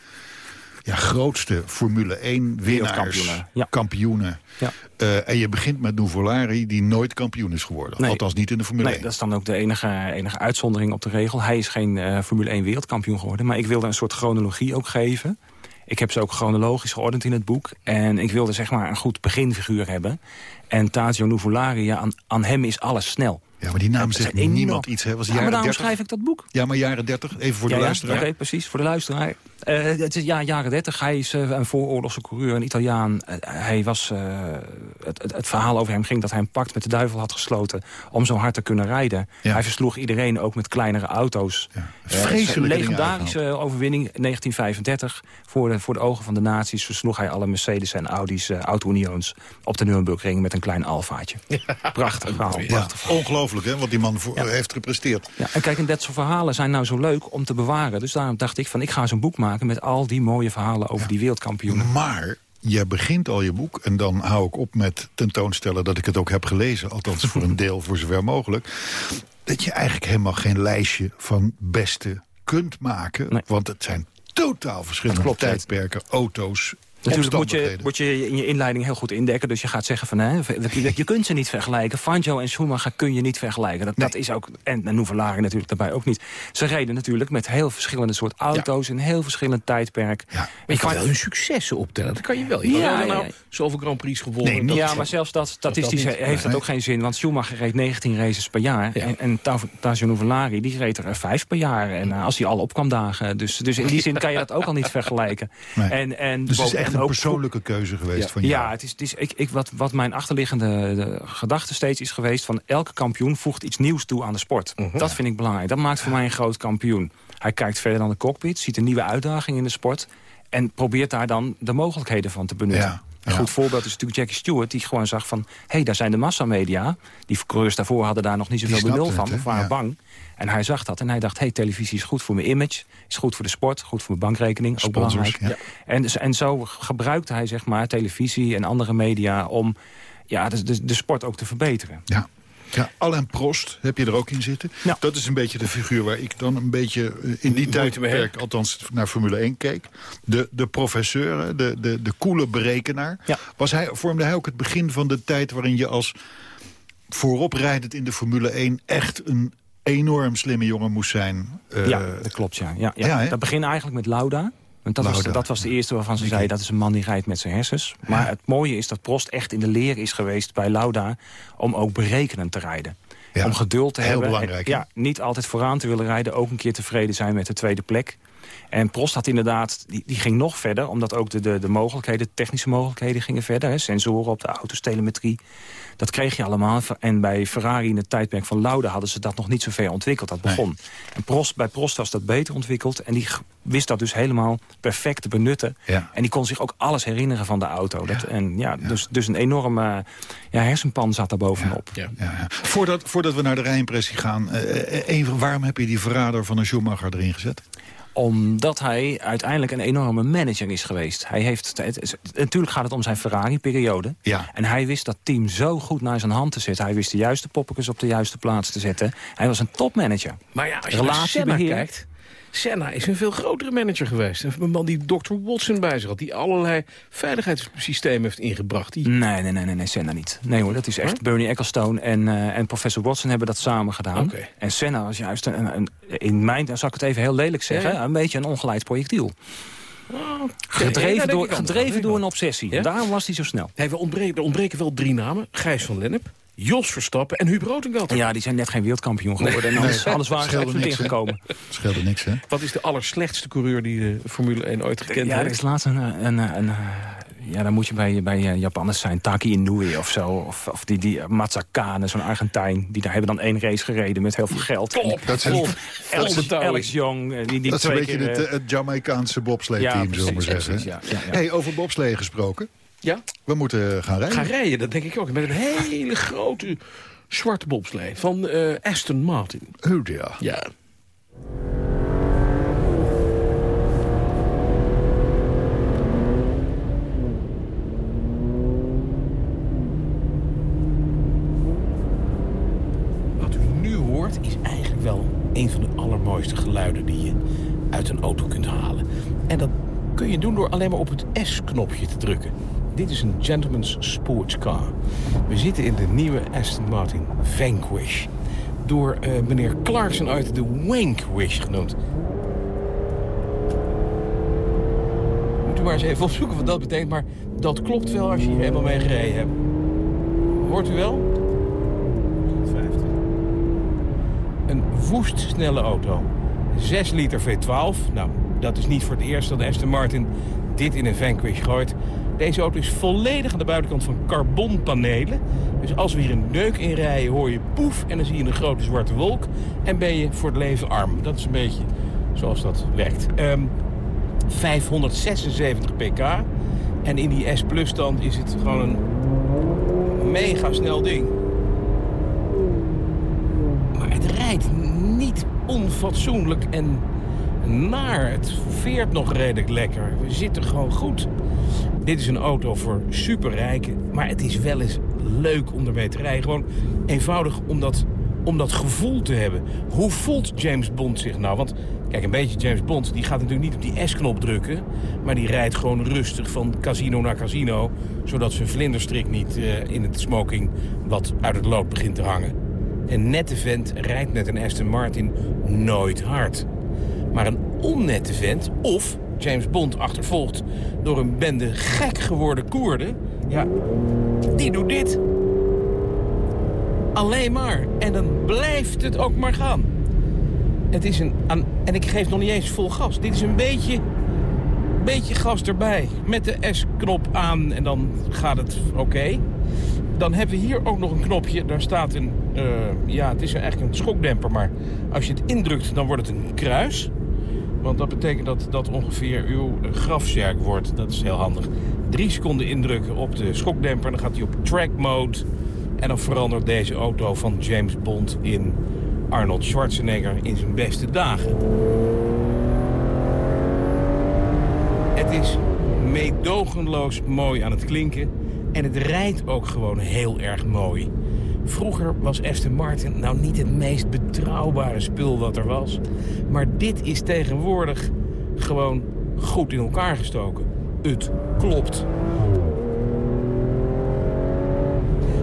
ja, grootste Formule 1 winnaars, ja. kampioenen. Ja. Eh, en je begint met Nuvolari, die nooit kampioen is geworden. Nee. Althans niet in de Formule Nee, 1. dat is dan ook de enige, enige uitzondering op de regel. Hij is geen eh, Formule 1 wereldkampioen geworden. Maar ik wilde een soort chronologie ook geven. Ik heb ze ook chronologisch geordend in het boek. En ik wilde zeg maar een goed beginfiguur hebben. En Tazio Nuvolari, ja, aan, aan hem is alles snel. Ja, maar die naam zegt enorm- niemand iets. Hè? Was Ja, maar jaren daarom 30? schrijf ik dat boek. Ja, maar jaren 30, even voor de Ja, luisteraar. Oké, precies, voor de luisteraar. Eh, het is ja, jaren 30. Hij is eh, een vooroorlogse coureur, een Italiaan. Eh, hij was, eh, het, het, het verhaal over hem ging dat hij een pact met de duivel had gesloten... om zo hard te kunnen rijden. Ja. Hij versloeg iedereen, ook met kleinere auto's. Ja, vreselijke legendarische overwinning, 1935. Voor de, voor de ogen van de nazi's versloeg hij alle Mercedes en Audi's, auto-unions... op de Nürburgring met een klein alfaatje. Prachtig verhaal. Ja, Prachtig verhaal. ongelooflijk, hè, wat die man voor, Ja. heeft gepresteerd. Ja, en kijk, en dat soort verhalen zijn nou zo leuk om te bewaren. Dus daarom dacht ik van, ik ga zo'n boek maken met al die mooie verhalen over die wereldkampioenen. Maar je begint al je boek, en dan hou ik op met tentoonstellen... dat ik het ook heb gelezen, althans voor een deel, voor zover mogelijk... dat je eigenlijk helemaal geen lijstje van beste kunt maken. Nee. Want het zijn totaal verschillende klopt, tijdperken, auto's, Natuurlijk moet je, moet je in je inleiding heel goed indekken. Dus je gaat zeggen van, hè, je, je kunt ze niet vergelijken. Fangio en Schumacher kun je niet vergelijken. Dat, dat is ook, en, en natuurlijk daarbij ook niet. Ze reden natuurlijk met heel verschillende soort auto's... in heel verschillend tijdperk. Ja. Maar je kan wel hun successen optellen. Dat kan je wel. Je Ja, ja, nou ja. zoveel Grand Prix gewonnen. Nee, ja, maar zelfs dat statistisch heeft dat ook geen zin. Want Schumacher reed 19 races per jaar. Ja. En, en Tazio Nuvolari die reed er vijf per jaar. En eh, als hij al op kwam dagen. Dus, dus in die zin kan je dat ook al niet vergelijken. Nee. En, en Dus het is boven- echt en een ook persoonlijke keuze geweest van jou. Ja, het is, het is, ik, ik, wat, wat mijn achterliggende de gedachte steeds is geweest... van elke kampioen voegt iets nieuws toe aan de sport. Mhm. Dat vind ik belangrijk. Dat maakt voor mij een groot kampioen. Hij kijkt verder dan de cockpit, ziet een nieuwe uitdaging in de sport... en probeert daar dan de mogelijkheden van te benutten. Ja, Een ja. goed voorbeeld is natuurlijk Jackie Stewart... die gewoon zag van, hé, hey, daar zijn de massamedia. Die coureurs daarvoor hadden daar nog niet zoveel benul van... of waren Ja. bang. En hij zag dat en hij dacht, hey, televisie is goed voor mijn image... is goed voor de sport, goed voor mijn bankrekening, ook belangrijk. ja. En, en zo gebruikte hij zeg maar, televisie en andere media... om ja, de, de, de sport ook te verbeteren. Ja. Ja, Alain Prost heb je er ook in zitten. Ja. Dat is een beetje de figuur waar ik dan een beetje eh, in die tijdperk... althans naar Formule 1 keek. De, de professeur, de, de, de coole berekenaar. Ja. Was hij, vormde hij ook het begin van de tijd waarin je als vooroprijdend in de Formule 1... echt een enorm slimme jongen moest zijn? Eh, ja, dat klopt, ja. ja, ja. dat begint eigenlijk met Lauda. Want dat, was, dat was de eerste waarvan ze zei... dat is een man die rijdt met zijn hersens. Maar het mooie is dat Prost echt in de leer is geweest bij Lauda... om ook berekenend te rijden. Om geduld te heel hebben. belangrijk, En, ja, niet altijd vooraan te willen rijden. Ook een keer tevreden zijn met de tweede plek. En Prost had inderdaad, die, die ging nog verder... omdat ook de, de, de mogelijkheden, de technische mogelijkheden gingen verder. Hè. Sensoren op de auto's, telemetrie. Dat kreeg je allemaal. En bij Ferrari in het tijdperk van Lauda... hadden ze dat nog niet zo ver ontwikkeld. Dat begon. En Prost, bij Prost was dat beter ontwikkeld. En die wist dat dus helemaal perfect te benutten. Ja. En die kon zich ook alles herinneren van de auto. Dat, en ja, Dus, dus een enorme ja, hersenpan zat daar bovenop. Ja. Ja, ja. Voordat, voordat we naar de rijimpressie gaan... eh, eh, even, waarom heb je die verrader van een Schumacher erin gezet? Omdat hij uiteindelijk een enorme manager is geweest. Hij heeft, het, is- natuurlijk gaat het om zijn Ferrari-periode. Ja. En hij wist dat team zo goed naar zijn hand te zetten. Hij wist de juiste poppetjes op de juiste plaats te zetten. Hij was een topmanager. Maar ja, als je naar Relatiebeheer. Senna kijkt... Senna is een veel grotere manager geweest. Een man die Dr. Watson bij zich had. Die allerlei veiligheidssystemen heeft ingebracht. Die... Nee, nee, nee, nee, nee Senna niet. Nee hoor, dat is echt Bernie Ecclestone en, eh, en professor Watson hebben dat samen gedaan. En Senna was juist, een, een, in mijn, dan zal ik het even heel lelijk zeggen, Ja. een beetje een ongeleid projectiel. Gedreven, door, gedreven door een obsessie. Ja? Daarom was hij zo snel. Nee, we ontbreken, er ontbreken wel drie namen. Gijs van Lennep, Jos Verstappen en Huub Rotengat. Ja, die zijn net geen wereldkampioen geworden. En anders, anders waren ze ingekomen. Scheelde niks, hè? Wat is de allerslechtste coureur die de Formule 1 ooit gekend Ja, er heeft? is laatst een... een, een, een, ja, dan moet je bij, bij eh, Japanners zijn. Taki Inoue of zo. Of, of die, die Matsakane, zo'n Argentijn. Die daar hebben dan één race gereden met heel veel geld. Top, Dat is- Alex. Alex Young. eh, Die, die Dat is een beetje keer, het, eh, eh, het Jamaicaanse bobsleeteam, ja, zullen we zeggen. ja, ja. Hey, over bobslee gesproken. Ja, We moeten gaan rijden. gaan rijden, dat denk ik ook. Met een hele grote zwarte bobslee van eh, Aston Martin. Oh, ja. Ja. Wat u nu hoort is eigenlijk wel een van de allermooiste geluiden die je uit een auto kunt halen. En dat kun je doen door alleen maar op het S-knopje te drukken. Dit is een gentleman's sportscar. We zitten in de nieuwe Aston Martin Vanquish. Door uh, meneer Clarkson uit de Wankwish genoemd. Moet u maar eens even opzoeken wat dat betekent. Maar dat klopt wel als je hier helemaal mee gereden hebt. Hoort u wel? 150. Een woestsnelle auto. 6 liter V12. Nou, dat is niet voor het eerst dat Aston Martin dit in een Vanquish gooit. Deze auto is volledig aan de buitenkant van carbonpanelen. Dus als we hier een deuk in rijden, hoor je poef... en dan zie je een grote zwarte wolk en ben je voor het leven arm. Dat is een beetje zoals dat werkt. Um, 576 pk. En in die S Plus stand is het gewoon een mega snel ding. Maar het rijdt niet onfatsoenlijk en naar. Het veert nog redelijk lekker. We zitten gewoon goed. Dit is een auto voor superrijken, maar het is wel eens leuk om ermee te rijden. Gewoon eenvoudig om dat, om dat gevoel te hebben. Hoe voelt James Bond zich nou? Want kijk, een beetje James Bond, die gaat natuurlijk niet op die S-knop drukken... maar die rijdt gewoon rustig van casino naar casino... zodat zijn vlinderstrik niet uh, in het smoking wat uit het lood begint te hangen. Een nette vent rijdt met een Aston Martin nooit hard. Maar een onnette vent, of James Bond achtervolgd door een bende gek geworden Koerden... ja, die doet dit. Alleen maar. En dan blijft het ook maar gaan. Het is een... En ik geef nog niet eens vol gas. Dit is een beetje... beetje gas erbij. Met de S-knop aan en dan gaat het oké. Dan hebben we hier ook nog een knopje. Daar staat een... Uh, ja, het is eigenlijk een schokdemper. Maar als je het indrukt, dan wordt het een kruis. Want dat betekent dat dat ongeveer uw grafzerk wordt. Dat is heel handig. Drie seconden indrukken op de schokdemper. Dan gaat hij op track mode. En dan verandert deze auto van James Bond in Arnold Schwarzenegger in zijn beste dagen. Het is meedogenloos mooi aan het klinken. En het rijdt ook gewoon heel erg mooi. Vroeger was Aston Martin nou niet het meest betrouwbare spul wat er was. Maar dit is tegenwoordig gewoon goed in elkaar gestoken. Het klopt.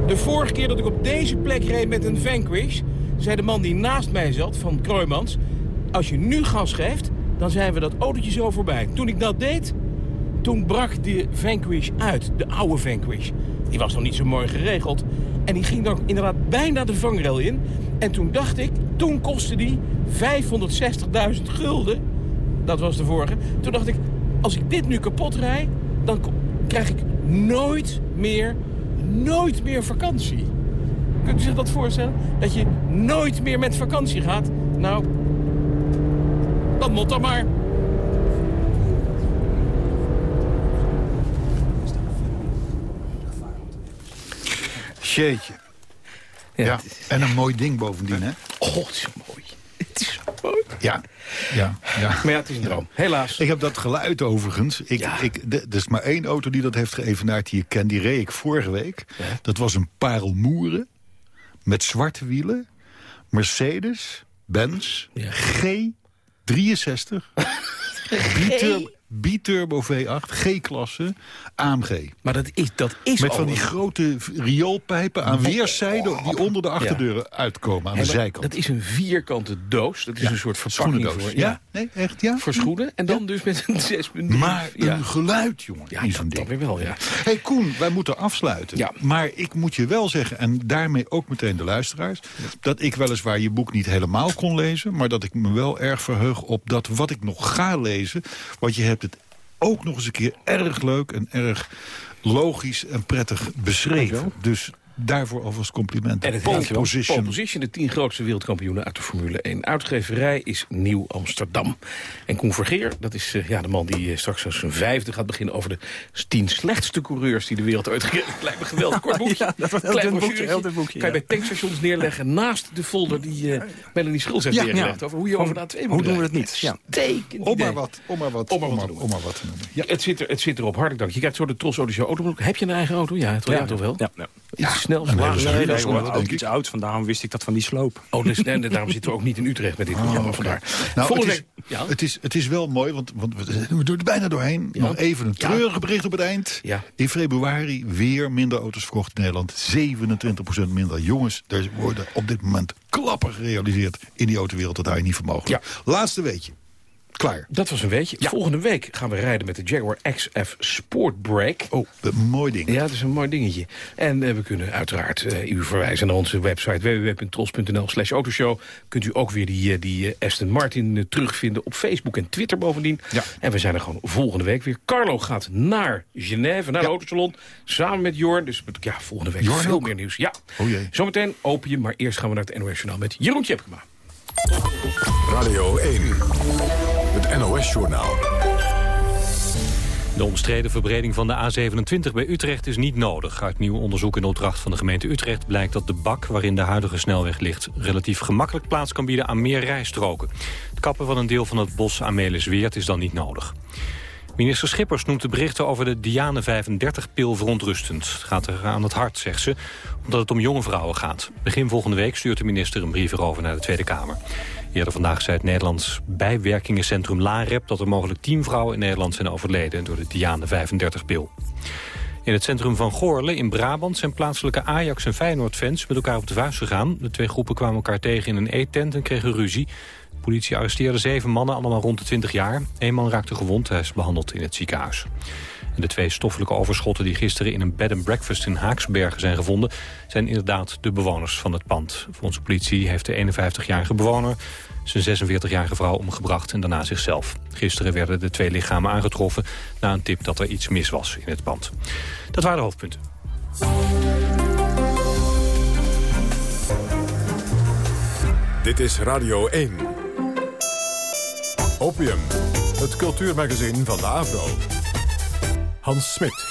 De vorige keer dat ik op deze plek reed met een Vanquish... zei de man die naast mij zat, van Kroijmans... als je nu gas geeft, dan zijn we dat autootje zo voorbij. Toen ik dat deed, toen brak de Vanquish uit. De oude Vanquish. Die was nog niet zo mooi geregeld. En die ging dan inderdaad bijna de vangrail in. En toen dacht ik, toen kostte die 560.000 gulden. Dat was de vorige. Toen dacht ik, als ik dit nu kapot rijd, dan krijg ik nooit meer, nooit meer vakantie. Kunt u zich dat voorstellen? Dat je nooit meer met vakantie gaat? Nou, dat moet dan maar. Jeetje. Ja, en een mooi ding bovendien, hè? Oh, het is zo mooi. Het is zo mooi. Ja, ja, ja. Maar ja, het is een droom. Helaas. Ik heb dat geluid overigens. Ik, ik, er is maar één auto die dat heeft geëvenaard die ik ken. Die reed ik vorige week. Dat was een parelmoeren met zwarte wielen. Mercedes, Benz, G63. G? Biturbo V8, G-klasse, AMG. Maar dat is, dat is Met van die grote rioolpijpen aan weerszijden... die onder de achterdeuren uitkomen, aan de zijkant. Dat is een vierkante doos. Dat is een soort verpakking voor... Ja, nee, echt, ja. Voor schoenen. En dan dus met een 6.3. Maar een geluid, jongen, ja, in zo'n ding. wel, ja. hey, Koen, wij moeten afsluiten. Ja. Maar ik moet je wel zeggen, en daarmee ook meteen de luisteraars... dat ik weliswaar je boek niet helemaal kon lezen... maar dat ik me wel erg verheug op dat wat ik nog ga lezen... wat je hebt het ook nog eens een keer erg leuk en erg logisch en prettig beschreven. Dus daarvoor alvast complimenten. En het pole position. pole position, de tien grootste wereldkampioenen uit de Formule 1. Uitgeverij is Nieuw Amsterdam. En Koen Vergeer, dat is uh, ja, de man die uh, straks als zijn vijfde gaat beginnen... over de tien slechtste coureurs die de wereld ooit gereden. Lijkt me geweldig. Kort boekje. ja, dat Klein boekje, boekje, boekje. Kan je bij tankstations neerleggen naast de folder die uh, Melanie Schulz heeft neergelegd. Over hoe je over de A2 moet Hoe doen we het niet? Ja. Om maar wat, om maar wat, om maar wat, om maar wat te noemen. Ja. Het, zit er, het zit erop, hartelijk dank. Je krijgt zo de Tros Auto Show autobroek. Heb je een eigen auto? Ja, het ja. toch wel? Ja. ja. Iets een hele laag, nee, dat nee, is ook iets oud, vandaar wist ik dat van die sloop. Oh, dus, nee, daarom zitten we ook niet in Utrecht met dit. Oh, ja, oké. vandaar. Nou, Volgende het, is, week... Ja? het, is, het is wel mooi, want, want we doen er bijna doorheen. Ja. Nog even een Ja. treurig bericht op het eind. Ja. In februari weer minder auto's verkocht in Nederland. 27% minder. Jongens, er worden op dit moment klappen gerealiseerd... in die autowereld, dat hou je niet voor mogelijk. Laatste weetje. Klaar. Dat was een weetje. Volgende week gaan we rijden met de Jaguar XF Sport Break. Oh, een mooi ding. Ja, dat is een mooi dingetje. En eh, we kunnen uiteraard eh, u verwijzen naar onze website www.tros.nl slash autoshow. Kunt u ook weer die, eh, die Aston Martin terugvinden op Facebook en Twitter bovendien. Ja. En we zijn er gewoon volgende week weer. Carlo gaat naar Genève, naar de autosalon, samen met Jorn. Dus ja, volgende week Jorn veel ook? meer nieuws. Ja. Oh jee. Zometeen opium, maar eerst gaan we naar het NOS Journaal met Jeroen Tjepkema. Radio 1. NOS-journaal. De omstreden verbreding van de A27 bij Utrecht is niet nodig. Uit nieuw onderzoek in opdracht van de gemeente Utrecht blijkt dat de bak waarin de huidige snelweg ligt relatief gemakkelijk plaats kan bieden aan meer rijstroken. Het kappen van een deel van het bos Amelisweert is dan niet nodig. Minister Schippers noemt de berichten over de Diane 35-pil verontrustend. Het gaat er aan het hart, zegt ze, omdat het om jonge vrouwen gaat. Begin volgende week stuurt de minister een brief erover naar de Tweede Kamer. Eerder vandaag zei het Nederlands bijwerkingencentrum LAREP... dat er mogelijk 10 vrouwen in Nederland zijn overleden door de Diane 35-pil. In het centrum van Goorle in Brabant zijn plaatselijke Ajax- en Feyenoord-fans met elkaar op de vuist gegaan. De twee groepen kwamen elkaar tegen in een eettent en kregen ruzie. De politie arresteerde zeven mannen, allemaal rond de 20 jaar. Eén man raakte gewond, hij is behandeld in het ziekenhuis. De twee stoffelijke overschotten die gisteren in een bed and breakfast in Haaksbergen zijn gevonden... zijn inderdaad de bewoners van het pand. Volgens de politie heeft de 51-jarige bewoner zijn 46-jarige vrouw omgebracht en daarna zichzelf. Gisteren werden de twee lichamen aangetroffen na een tip dat er iets mis was in het pand. Dat waren de hoofdpunten. Dit is Radio 1. Opium, het cultuurmagazin van de AVRO. Hans Smit.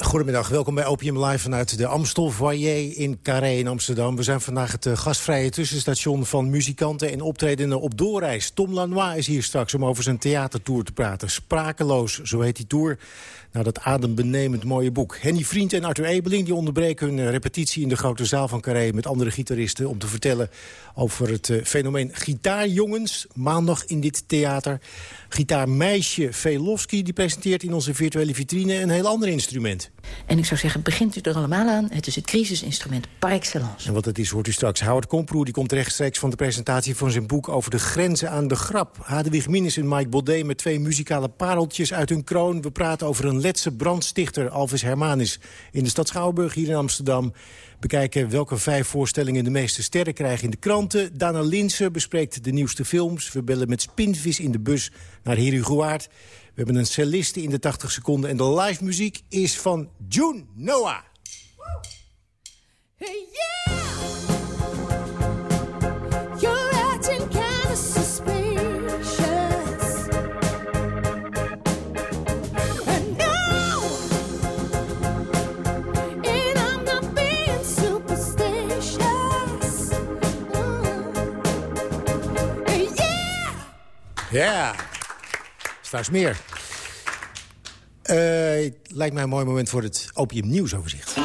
Goedemiddag, welkom bij Opium Live vanuit de Amstel Foyer in Carré in Amsterdam. We zijn vandaag het eh, gastvrije tussenstation van muzikanten en optredenden op doorreis. Tom Lanois is hier straks om over zijn theatertour te praten. Sprakeloos, zo heet die tour. Nou, dat adembenemend mooie boek. Henny Vriend en Arthur Ebeling die onderbreken hun eh, repetitie in de grote zaal van Carré... met andere gitaristen om te vertellen over het eh, fenomeen gitaarjongens. Maandag in dit theater. Gitaarmeisje Velofsky die presenteert in onze virtuele vitrine een heel ander instrument. En ik zou zeggen, begint u er allemaal aan. Het is het crisisinstrument par excellence. En wat het is, hoort u straks. Howard Komproe die komt rechtstreeks van de presentatie van zijn boek... over de grenzen aan de grap. Hadewig Minnes en Mike Baudet met twee muzikale pareltjes uit hun kroon. We praten over een letse brandstichter, Alvis Hermanis... in de stad Schouwburg hier in Amsterdam. Bekijken welke vijf voorstellingen de meeste sterren krijgen in de kranten. Dana Linsen bespreekt de nieuwste films. We bellen met Spinvis in de bus naar Heruguaard. We hebben een celliste in de 80 seconden. En de live muziek is van June Noah. Ja, straks meer. Eh, lijkt mij een mooi moment voor het Opium Nieuwsoverzicht.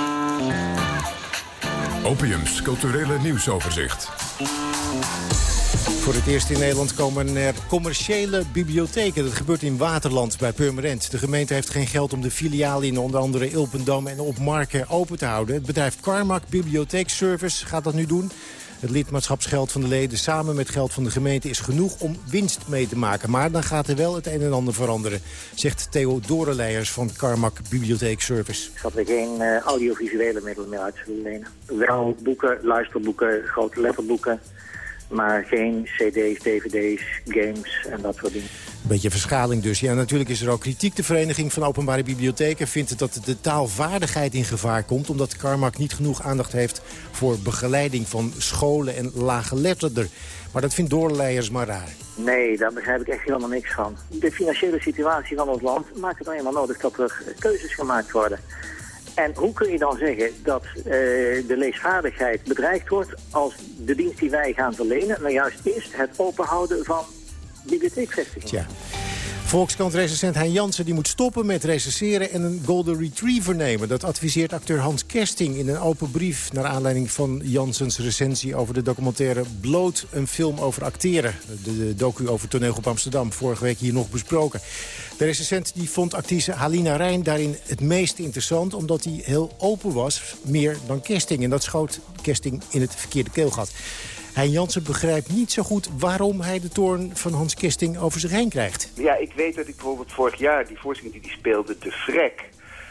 Opiums culturele nieuwsoverzicht. Voor het eerst in Nederland komen er commerciële bibliotheken. Dat gebeurt in Waterland bij Purmerend. De gemeente heeft geen geld om de filialen in onder andere Ilpendam en op Marken open te houden. Het bedrijf Carmack Bibliotheekservice gaat dat nu doen. Het lidmaatschapsgeld van de leden samen met geld van de gemeente is genoeg om winst mee te maken. Maar dan gaat er wel het een en ander veranderen, zegt Theo Dorenleijers van Carmack Bibliotheekservice. dat we geen eh, audiovisuele middelen meer uit zullen lenen. Wel boeken, luisterboeken, grote letterboeken, maar geen cd's, dvd's, games en dat soort dingen. Een beetje verschaling dus. Ja, natuurlijk is er ook kritiek. De Vereniging van Openbare Bibliotheken vindt dat de taalvaardigheid in gevaar komt... omdat Carmack niet genoeg aandacht heeft voor begeleiding van scholen en laaggeletterden. Maar dat vindt doorleiders maar raar. Nee, daar begrijp ik echt helemaal niks van. De financiële situatie van ons land maakt het nou eenmaal nodig dat er keuzes gemaakt worden. En hoe kun je dan zeggen dat eh, de leesvaardigheid bedreigd wordt als de dienst die wij gaan verlenen nou juist is het openhouden van bibliotheekvestigingen? Tja. Volkskrant-recensent Hein Jansen die moet stoppen met recenseren en een golden retriever nemen. Dat adviseert acteur Hans Kersting in een open brief... naar aanleiding van Jansens recensie over de documentaire Bloot... een film over acteren. De, docu over toneel op Amsterdam. Vorige week hier nog besproken. De recensent die vond actrice Halina Rijn daarin het meest interessant... omdat hij heel open was, meer dan Kersting. En dat schoot Kersting in het verkeerde keelgat. Hein Jansen begrijpt niet zo goed waarom hij de toorn van Hans Kesting over zich heen krijgt. Ja, ik weet dat ik bijvoorbeeld vorig jaar die voorstelling die hij speelde, De Vrek...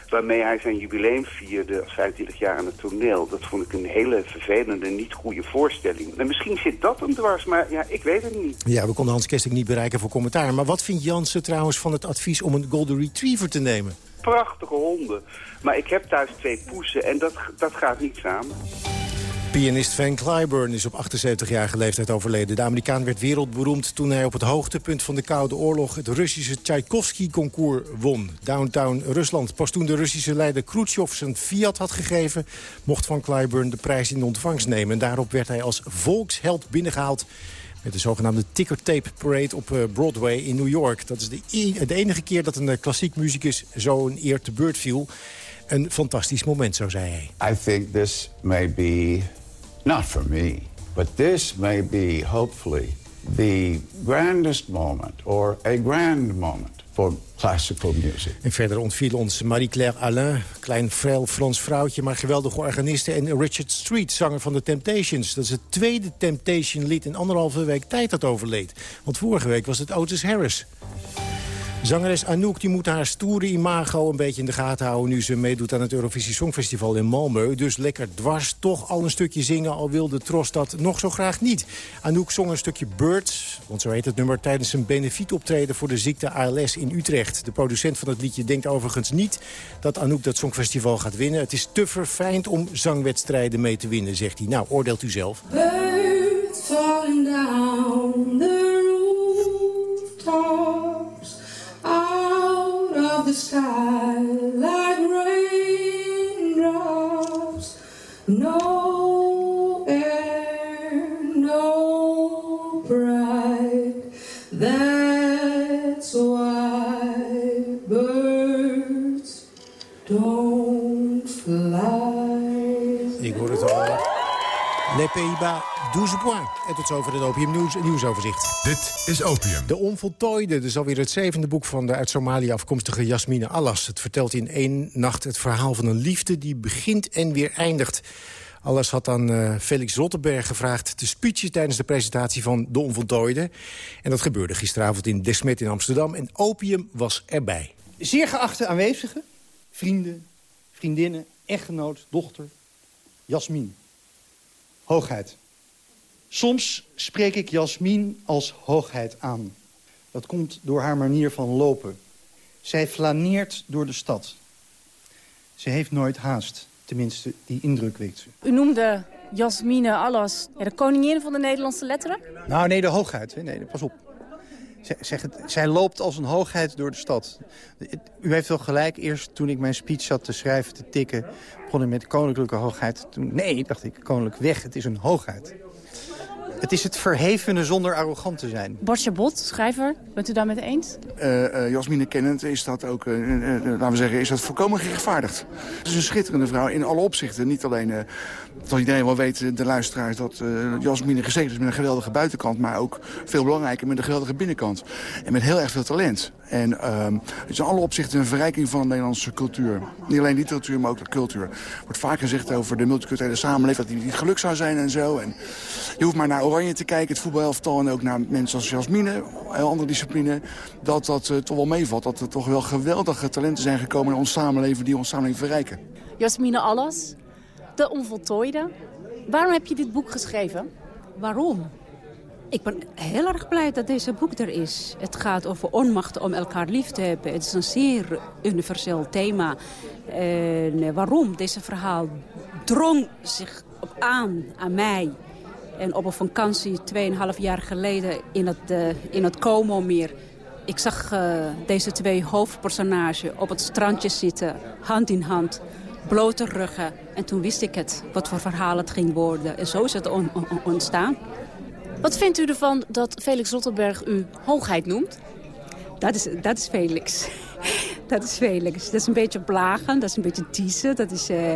waarmee hij zijn jubileum vierde als 25 jaar aan het toneel. Dat vond ik een hele vervelende, niet goede voorstelling. En misschien zit dat hem dwars, maar ja, ik weet het niet. Ja, we konden Hans Kesting niet bereiken voor commentaar. Maar wat vindt Jansen trouwens van het advies om een Golden Retriever te nemen? Prachtige honden. Maar ik heb thuis twee poesen en dat, dat gaat niet samen. Pianist Van Cliburn is op 78-jarige leeftijd overleden. De Amerikaan werd wereldberoemd toen hij op het hoogtepunt van de Koude Oorlog... het Russische Tchaikovsky-concours won. Downtown Rusland. Pas toen de Russische leider Khrushchev zijn fiat had gegeven... mocht Van Cliburn de prijs in ontvangst nemen. En daarop werd hij als volksheld binnengehaald... met de zogenaamde Ticker Tape Parade op eh, Broadway in New York. Dat is de, e- enige keer dat een eh, klassiek muzikus zo een eer te beurt viel. Een fantastisch moment, zo zei hij. I think this may be, not for me, but this may be hopefully the grandest moment or a grand moment for classical music. En verder ontviel ons Marie-Claire Alain, klein frail Frans vrouwtje... maar geweldige organiste en Richard Street, zanger van de Temptations. Dat is het tweede Temptation-lied in anderhalve week tijd dat overleed. Want vorige week was het Otis Harris. Zangeres Anouk die moet haar stoere imago een beetje in de gaten houden... nu ze meedoet aan het Eurovisie Songfestival in Malmö. Dus lekker dwars toch al een stukje zingen... al wilde Tros dat nog zo graag niet. Anouk zong een stukje Birds, want zo heet het nummer... tijdens een benefietoptreden voor de ziekte ALS in Utrecht. De producent van het liedje denkt overigens niet... dat Anouk dat Songfestival gaat winnen. Het is te verfijnd om zangwedstrijden mee te winnen, zegt hij. Nou, oordeelt u zelf. Birds falling down the the sky like raindrops. No air, no pride. That's why birds don't fly. Ik hoor het al. Le Pays-Bas, 12 points. En tot zover het Opium Nieuws, nieuwsoverzicht. Dit is Opium. De Onvoltooide, dus alweer het zevende boek van de uit Somalië afkomstige Jasmine Allas. Het vertelt in één nacht het verhaal van een liefde die begint en weer eindigt. Allas had aan eh, Felix Rottenberg gevraagd te speechen tijdens de presentatie van De Onvoltooide. En dat gebeurde gisteravond in Desmet in Amsterdam. En Opium was erbij. Zeer geachte aanwezigen, vrienden, vriendinnen, echtgenoot, dochter, Jasmin. Hoogheid. Soms spreek ik Jasmin als hoogheid aan. Dat komt door haar manier van lopen. Zij flaneert door de stad. Ze heeft nooit haast. Tenminste, die indruk wekt ze. U noemde Jasmine Allas ja, de koningin van de Nederlandse letteren. Nou, nee, de hoogheid. hè. Nee, pas op. Zij, zeg het, zij loopt als een hoogheid door de stad. U heeft wel gelijk. Eerst toen ik mijn speech zat te schrijven, te tikken... begon ik met koninklijke hoogheid. Toen, nee, dacht ik, koninklijk weg. Het is een hoogheid. Het is het verhevene zonder arrogant te zijn. Bart Chabot, schrijver, bent u daarmee eens? Uh, uh, Jasmine kennend is dat ook, uh, laten we zeggen, is dat volkomen gerechtvaardigd. Het is een schitterende vrouw in alle opzichten. Niet alleen, dat iedereen wel weet, de luisteraars, dat Jasmine gezegend is met een geweldige buitenkant. Maar ook veel belangrijker met een geweldige binnenkant. En met heel erg veel talent. En het is in alle opzichten een verrijking van de Nederlandse cultuur. Niet alleen literatuur, maar ook de cultuur. Er wordt vaak gezegd over de multiculturele samenleving, dat die niet geluk zou zijn en zo. En je hoeft maar naar Oranje te kijken, het voetbalelftal... en ook naar mensen als Jasmine, een andere discipline... dat dat uh, toch wel meevalt. Dat er toch wel geweldige talenten zijn gekomen in ons samenleven... die ons samenleving verrijken. Jasmine Allas, De Onvoltooide. Waarom heb je dit boek geschreven? Waarom? Ik ben heel erg blij dat deze boek er is. Het gaat over onmacht om elkaar lief te hebben. Het is een zeer universeel thema. En waarom? Deze verhaal drong zich op aan, aan mij. En op een vakantie 2,5 jaar geleden in het, uh, in het Como-meer... ik zag uh, deze twee hoofdpersonages op het strandje zitten, hand in hand... blote ruggen. En toen wist ik het, wat voor verhaal het ging worden. En zo is het on on ontstaan. Wat vindt u ervan dat Felix Rottenberg u hoogheid noemt? Dat is, dat is Felix. dat is Felix. Dat is een beetje blagen, dat is een beetje teasen. Dat is, uh,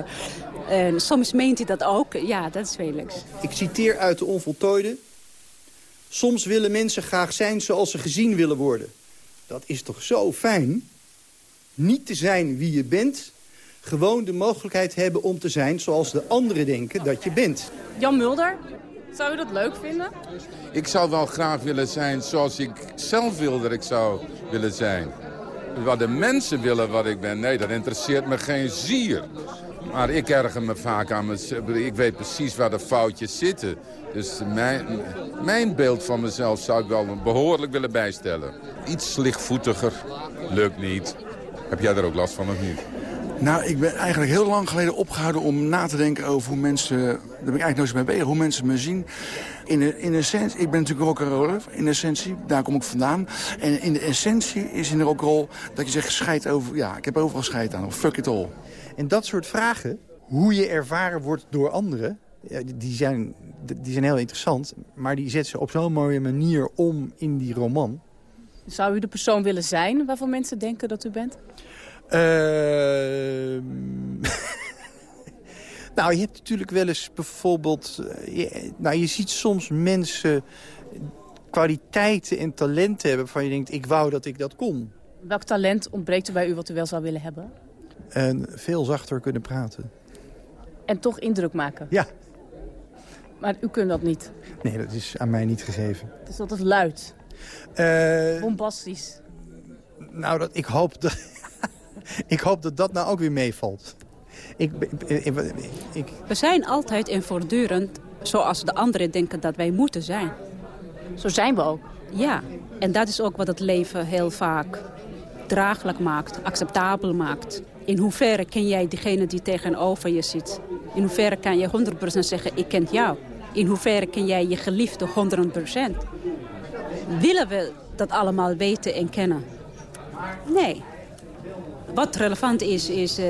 uh, soms meent hij dat ook. Ja, dat is Felix. Ik citeer uit de onvoltooide. Soms willen mensen graag zijn zoals ze gezien willen worden. Dat is toch zo fijn? Niet te zijn wie je bent, gewoon de mogelijkheid hebben om te zijn zoals de anderen denken dat je bent. Jan Mulder, zou u dat leuk vinden? Ik zou wel graag willen zijn zoals ik zelf wil dat ik zou willen zijn. Wat de mensen willen wat ik ben, nee, dat interesseert me geen zier. Maar ik erger me vaak aan mezelf. Ik weet precies waar de foutjes zitten. Dus mijn, mijn beeld van mezelf zou ik wel behoorlijk willen bijstellen. Iets lichtvoetiger, lukt niet. Heb jij daar ook last van of niet? Nou, ik ben eigenlijk heel lang geleden opgehouden om na te denken over hoe mensen... Daar ben ik eigenlijk nooit mee bezig, hoe mensen me zien. In de, in de essentie, ik ben natuurlijk rock'n'roller, in de essentie, daar kom ik vandaan. En in de essentie is in de rock'n'roll dat je zegt scheid over... Ja, ik heb overal scheid aan, of fuck it all. En dat soort vragen, hoe je ervaren wordt door anderen... die, zijn, die zijn heel interessant, maar die zet ze op zo'n mooie manier om in die roman. Zou u de persoon willen zijn waarvan mensen denken dat u bent? Uh, nou, je hebt natuurlijk wel eens bijvoorbeeld... Je, nou, je ziet soms mensen kwaliteiten en talenten hebben... waarvan je denkt, ik wou dat ik dat kon. Welk talent ontbreekt er bij u wat u wel zou willen hebben? En veel zachter kunnen praten. En toch indruk maken? Ja. Maar u kunt dat niet? Nee, dat is aan mij niet gegeven. Het is altijd luid? Uh, Bombastisch? Nou, dat, ik hoop dat... ik hoop dat dat nou ook weer meevalt. Ik, ik, ik, We zijn altijd en voortdurend zoals de anderen denken dat wij moeten zijn. Zo zijn we ook. Ja, en dat is ook wat het leven heel vaak draaglijk maakt, acceptabel maakt. In hoeverre ken jij degene die tegenover je zit? In hoeverre kan je 100% zeggen, ik ken jou? In hoeverre ken jij je geliefde 100%? Willen we dat allemaal weten en kennen? Nee. Wat relevant is, is uh,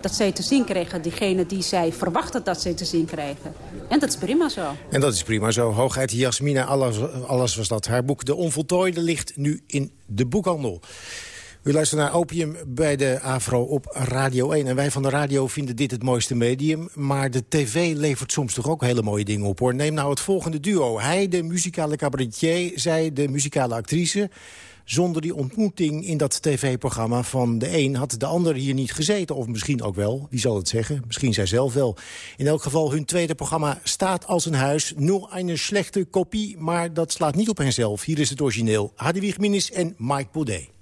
dat zij te zien krijgen... diegene die zij verwachten dat zij te zien krijgen. En dat is prima zo. En dat is prima zo. Hoogheid Jasmina, alles, alles was dat. Haar boek De Onvoltooide ligt nu in de boekhandel. U luistert naar Opium bij de AVRO op Radio 1. En wij van de radio vinden dit het mooiste medium. Maar de tv levert soms toch ook hele mooie dingen op. hoor. Neem nou het volgende duo. Hij, de muzikale cabaretier, zij, de muzikale actrice... Zonder die ontmoeting in dat tv-programma van de een... had de ander hier niet gezeten. Of misschien ook wel, wie zal het zeggen? Misschien zij zelf wel. In elk geval, hun tweede programma staat als een huis. Nur een slechte kopie, maar dat slaat niet op henzelf. Hier is het origineel. Hadewig Minis en Mike Baudet.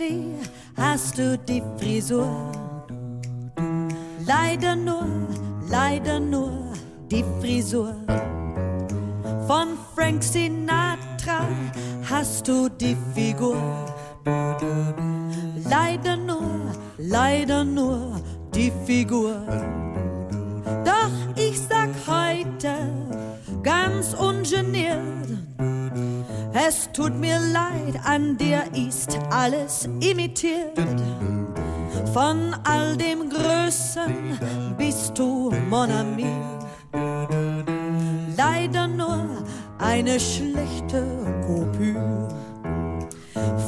Presley hast du die Frisur. Leider nur, leider nur die Frisur. Von Frank Sinatra hast du die Figur. Leider nur, leider nur die Figur. Doch ich sag heute ganz ungeniert, es tut mir leid, an dir ist alles imitiert. Von all dem Größen bist du mon ami. Leider nur eine schlechte Kopie.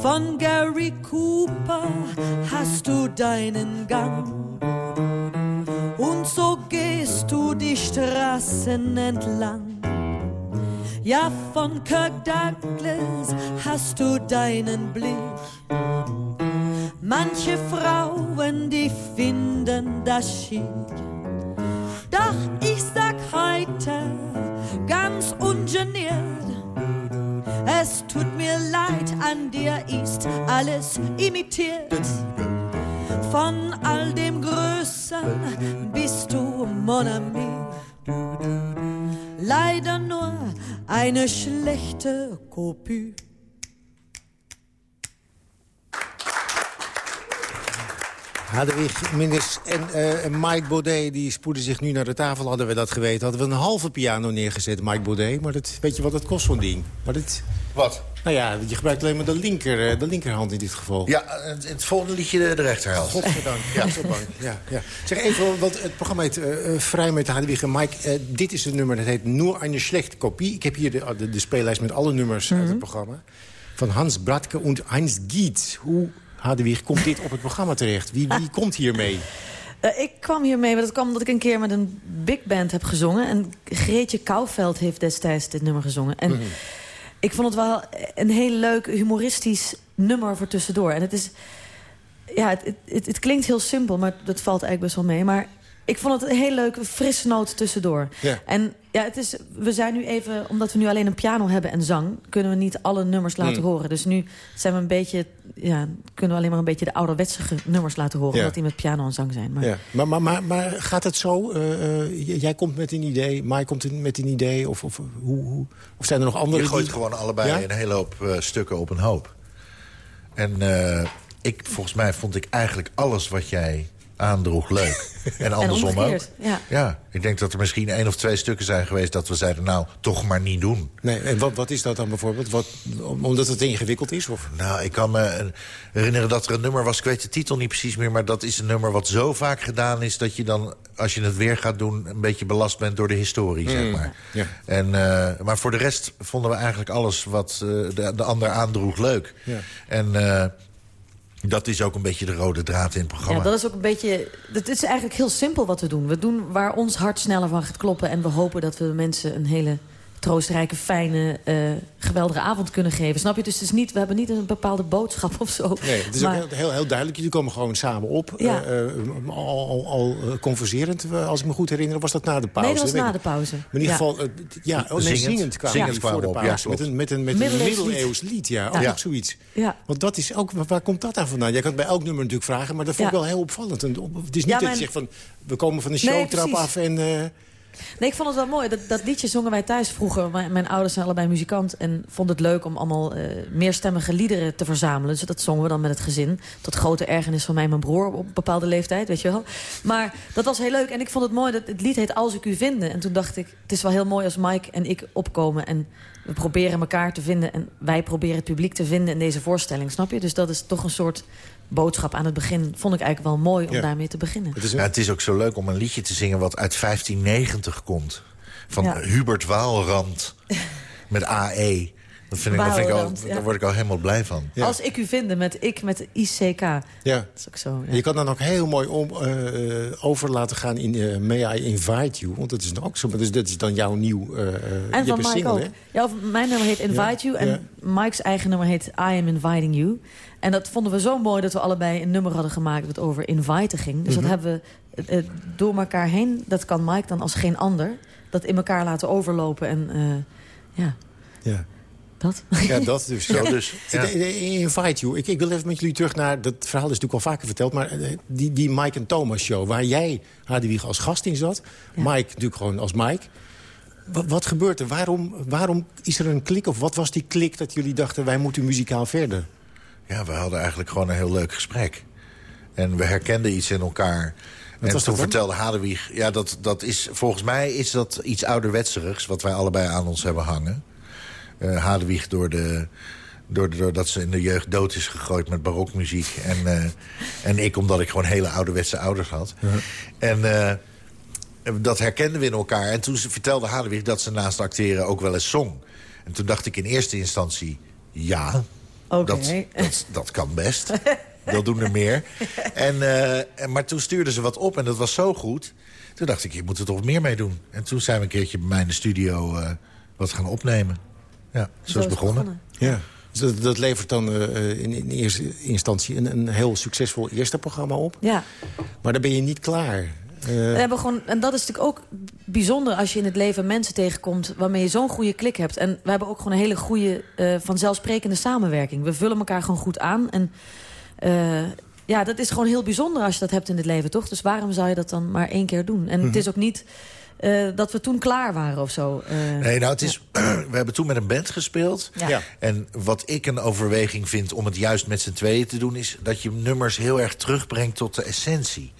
Von Gary Cooper hast du deinen Gang. Und so gehst du die Straßen entlang. Ja, von Kirk Douglas hast du deinen Blick. Manche Frauen, die finden das schick. Doch ich sag heute ganz ungeniert, es tut mir leid, an dir ist alles imitiert. Von all dem Größen bist du mon ami. Leider nur eine schlechte Kopie. Hadewig Minders en eh, Mike Baudet die spoeden zich nu naar de tafel. Hadden we dat geweten, hadden we een halve piano neergezet, Mike Baudet. Maar dat, weet je wat het kost, zo'n ding? Maar dit, Wat? nou ja, je gebruikt alleen maar de, linker, eh, de linkerhand in dit geval. Ja, het, het volgende liedje de, de rechterhelft. Godverdank. Ja, zo bang. Ja, ja. Zeg even, want het programma heet eh, Vrij met Hadewig en Mike. Dit is het nummer, dat heet Nur eine schlechte kopie. Ik heb hier de, de, de speellijst met alle nummers uit het programma. Van Hans Bradke en Heinz Giet. Hoe, Hadewig, komt dit op het programma terecht? Wie, wie komt hiermee? Eh, ik kwam hiermee, want het kwam omdat ik een keer met een big band heb gezongen. En Greetje Kouwveld heeft destijds dit nummer gezongen. En ik vond het wel een heel leuk humoristisch nummer voor tussendoor. En het is... Ja, het, het, het, het klinkt heel simpel, maar dat valt eigenlijk best wel mee. Maar ik vond het een heel leuke, frisse noot tussendoor. Ja. En ja, het is, we zijn nu even, omdat we nu alleen een piano hebben en zang... kunnen we niet alle nummers laten Hmm. horen. Dus nu zijn we een beetje, ja, kunnen we alleen maar een beetje de ouderwetse nummers laten horen. Ja. Omdat die met piano en zang zijn. Maar, Ja. Maar, maar, maar, maar gaat het zo? eh, eh, jij komt met een idee, Mike komt met een idee? Of, of, hoe, hoe, of zijn er nog andere Je gooit die- gewoon allebei Ja? een hele hoop eh, stukken op een hoop. En eh, ik, volgens mij vond ik eigenlijk alles wat jij aandroeg leuk. En andersom ook. ja. Ja, ik denk dat er misschien één of twee stukken zijn geweest... dat we zeiden, nou, toch maar niet doen. Nee, en wat, wat is dat dan bijvoorbeeld? Wat, om- omdat het ingewikkeld is? Of? Nou, ik kan me herinneren dat er een nummer was... ik weet de titel niet precies meer... maar dat is een nummer wat zo vaak gedaan is... dat je dan, als je het weer gaat doen... een beetje belast bent door de historie, zeg Mm, maar. ja. En, eh, maar voor de rest vonden we eigenlijk alles wat eh, de, de ander aandroeg leuk. Ja. En eh, dat is ook een beetje de rode draad in het programma. Ja, dat is ook een beetje... Het is eigenlijk heel simpel wat we doen. We doen waar ons hart sneller van gaat kloppen. En we hopen dat we mensen een hele troostrijke, fijne, eh, geweldige avond kunnen geven. Snap je? Dus het is niet, we hebben niet een bepaalde boodschap of zo. Nee, het is Maar- ook heel, heel, heel duidelijk. Jullie komen gewoon samen op. Ja. Eh, eh, al al, al converserend, als ik me goed herinner. Was dat na de pauze? Nee, dat was na de pauze. Maar in ieder geval, ja, oh, nee, Zingend. zingend, kwamen Zingend jullie voor de pauze. ja, met een, met een, met een Middeleeuws lied. ja. Ja. Ook Ja. zoiets. Ja. Want dat is ook, waar komt dat aan vandaan? Jij kan het bij elk nummer natuurlijk vragen, maar dat vond ik wel heel opvallend. En op- het is niet Ja, dat je mijn- zegt van, we komen van de showtrap af en... Nee, ik vond het wel mooi. Dat, dat liedje zongen wij thuis vroeger. Mijn, mijn ouders zijn allebei muzikant. En vonden het leuk om allemaal eh, meerstemmige liederen te verzamelen. Dus dat zongen we dan met het gezin. Tot grote ergernis van mij en mijn broer op een bepaalde leeftijd, weet je wel. Maar dat was heel leuk. En ik vond het mooi dat het lied heet Als ik u vinden. En toen dacht ik, het is wel heel mooi als Mike en ik opkomen. En we proberen elkaar te vinden. En wij proberen het publiek te vinden in deze voorstelling. Snap je? Dus dat is toch een soort boodschap aan het begin. Vond ik eigenlijk wel mooi om Ja. daarmee te beginnen. het is Ja, het is ook zo leuk om een liedje te zingen wat uit 1590 komt. Van Ja. Hubert Waalrand met AE. Dat vind ik, dat vind ik al, Waalrand, ja. daar word ik al helemaal blij van. Ja. Als ik u vinden met ik met ICK. ja. Dat is ook zo. ja. Je kan dan ook heel mooi om, eh, eh, over laten gaan in eh, May I Invite You. Want dat is dan ook zo. Dus dat is dan jouw nieuw... je En van Mike single, ook. hè? Ja, of mijn nummer heet Invite You. En ja. Mike's eigen nummer heet I Am Inviting You. En dat vonden we zo mooi dat we allebei een nummer hadden gemaakt... dat over inviten ging. Dus Mhm. dat hebben we door elkaar heen... dat kan Mike dan als geen ander... dat in elkaar laten overlopen. En eh, ja, Ja. Dat. Ja, dat dus. Zo dus, ja. Invite You. Ik, ik wil even met jullie terug naar... Dat verhaal is natuurlijk al vaker verteld... maar eh, die, die Mike en Thomas show... waar jij, Hadewig, als gast in zat. Mike natuurlijk gewoon als Mike. Wat, wat gebeurt er? Waarom, waarom is er een klik? Of wat was die klik dat jullie dachten... wij moeten muzikaal verder? Ja, we hadden eigenlijk gewoon een heel leuk gesprek. En we herkenden iets in elkaar. en was toen vertelde Hadewig... Ja, dat, dat is, volgens mij is dat iets ouderwetserigs... wat wij allebei aan ons hebben hangen. Eh Hadewig door de... door- Doordat ze in de jeugd dood is gegooid met barokmuziek. En, eh, en ik omdat ik gewoon hele ouderwetse ouders had. En eh, dat herkenden we in elkaar. En toen ze vertelde Hadewig dat ze naast acteren ook wel eens zong. En toen dacht ik in eerste instantie... ja, Oké. dat, dat, dat kan best. Dat doen er meer. En, eh, en- maar toen stuurden ze wat op en dat was zo goed. Toen dacht ik, je moet er toch meer mee doen. En toen zijn we een keertje bij mij in de studio eh, wat gaan opnemen. Ja, zo, is het begonnen. Ja. Dus dat, dat levert dan eh, in, in eerste instantie een, een heel succesvol eerste programma op. Ja. Maar dan ben je niet klaar. Eh, We hebben gewoon, en dat is natuurlijk ook bijzonder als je in het leven mensen tegenkomt... waarmee je zo'n goede klik hebt. En we hebben ook gewoon een hele goede, eh, vanzelfsprekende samenwerking. We vullen elkaar gewoon goed aan. En eh, ja, dat is gewoon heel bijzonder als je dat hebt in het leven, toch? Dus waarom zou je dat dan maar één keer doen? En het Mhm. is ook niet... eh, dat we toen klaar waren of zo. Eh, Nee, nou, het is, we hebben toen met een band gespeeld. Ja. En wat ik een overweging vind om het juist met z'n tweeën te doen... is dat je nummers heel erg terugbrengt tot de essentie.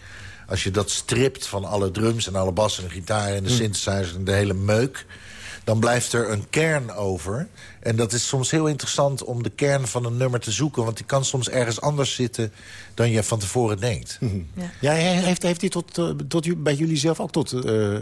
Als je dat stript van alle drums en alle bassen en gitaar... en de Hm. synthesizer en de hele meuk... dan blijft er een kern over. En dat is soms heel interessant om de kern van een nummer te zoeken... want die kan soms ergens anders zitten dan je van tevoren denkt. Ja, hij- heeft, heeft hij tot, eh, tot, bij jullie zelf ook tot eh,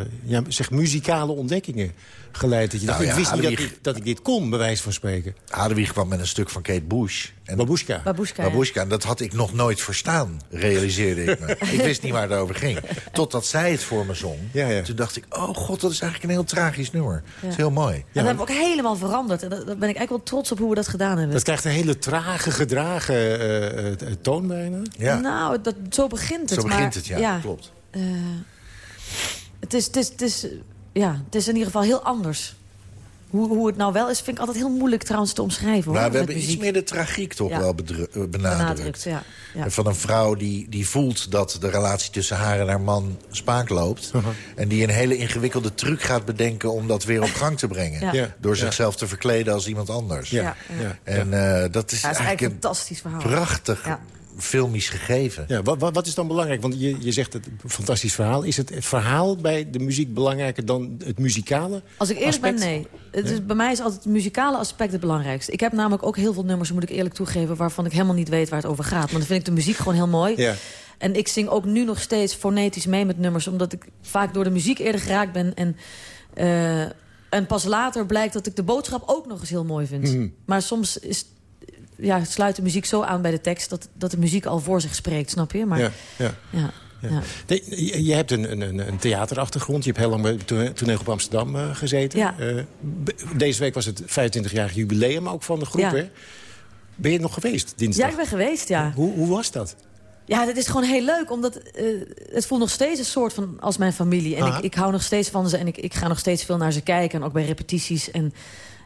eh, ja, zeg, muzikale ontdekkingen geleid? Dat je Nou dacht, ja, ik wist niet dat ik, dat ik dit kon, bij wijze van spreken. Hadewig kwam met een stuk van Kate Bush. En Babushka. Babushka, ja. Babushka, en dat had ik nog nooit verstaan, realiseerde ik me. ik wist niet waar het over ging. Totdat zij het voor me zong. Toen dacht ik, oh god, dat is eigenlijk een heel tragisch nummer. Dat is heel mooi. en dat hebben we ook helemaal veranderd. En daar ben ik eigenlijk wel trots op hoe we dat gedaan hebben. Dat krijgt een hele trage, gedragen eh, eh, toon bijna. Nou, dat, zo begint het. Zo begint maar, het, ja, klopt. eh, het, is, het, is, het, is, ja, het is in ieder geval heel anders. Hoe, hoe het nou wel is, vind ik altijd heel moeilijk trouwens te omschrijven. Hoor, Maar we hebben muziek. iets meer de tragiek toch Ja. wel eh, benadrukt. benadrukt. Ja. Van een vrouw die, die voelt dat de relatie tussen haar en haar man spaak loopt. En die een hele ingewikkelde truc gaat bedenken om dat weer op gang te brengen. Door Ja. zichzelf te verkleden als iemand anders. Ja. Ja. En eh, dat is Ja, het is eigenlijk eigenlijk een een fantastisch verhaal. prachtig Ja. Filmisch gegeven. Ja, wat, wat, wat is dan belangrijk? Want je, je zegt het een fantastisch verhaal. Is het verhaal bij de muziek belangrijker dan het muzikale Als ik eerlijk aspect? ben, nee. Het is, bij mij is altijd het muzikale aspect het belangrijkste. Ik heb namelijk ook heel veel nummers, moet ik eerlijk toegeven... waarvan ik helemaal niet weet waar het over gaat. Maar dan vind ik de muziek gewoon heel mooi. Ja. En ik zing ook nu nog steeds fonetisch mee met nummers... omdat ik vaak door de muziek eerder geraakt ben. En, eh, en pas later blijkt dat ik de boodschap ook nog eens heel mooi vind. Mhm. Maar soms is, ja, sluit de muziek zo aan bij de tekst... dat, dat de muziek al voor zich spreekt, snap je? Maar, Ja, ja. ja. Ja. De- je, hebt een, een, een theaterachtergrond. Je hebt heel lang bij to- toneel op Amsterdam eh, gezeten. Ja. Eh, deze week was het 25-jarig jubileum ook van de groep. Ja. Hè? Ben je nog geweest dinsdag? Ja, ik ben geweest, ja. Hoe, hoe was dat? Ja, dat is gewoon heel leuk, omdat eh, het voelt nog steeds een soort van als mijn familie. En ik, ik hou nog steeds van ze en ik, ik ga nog steeds veel naar ze kijken. En ook bij repetities. En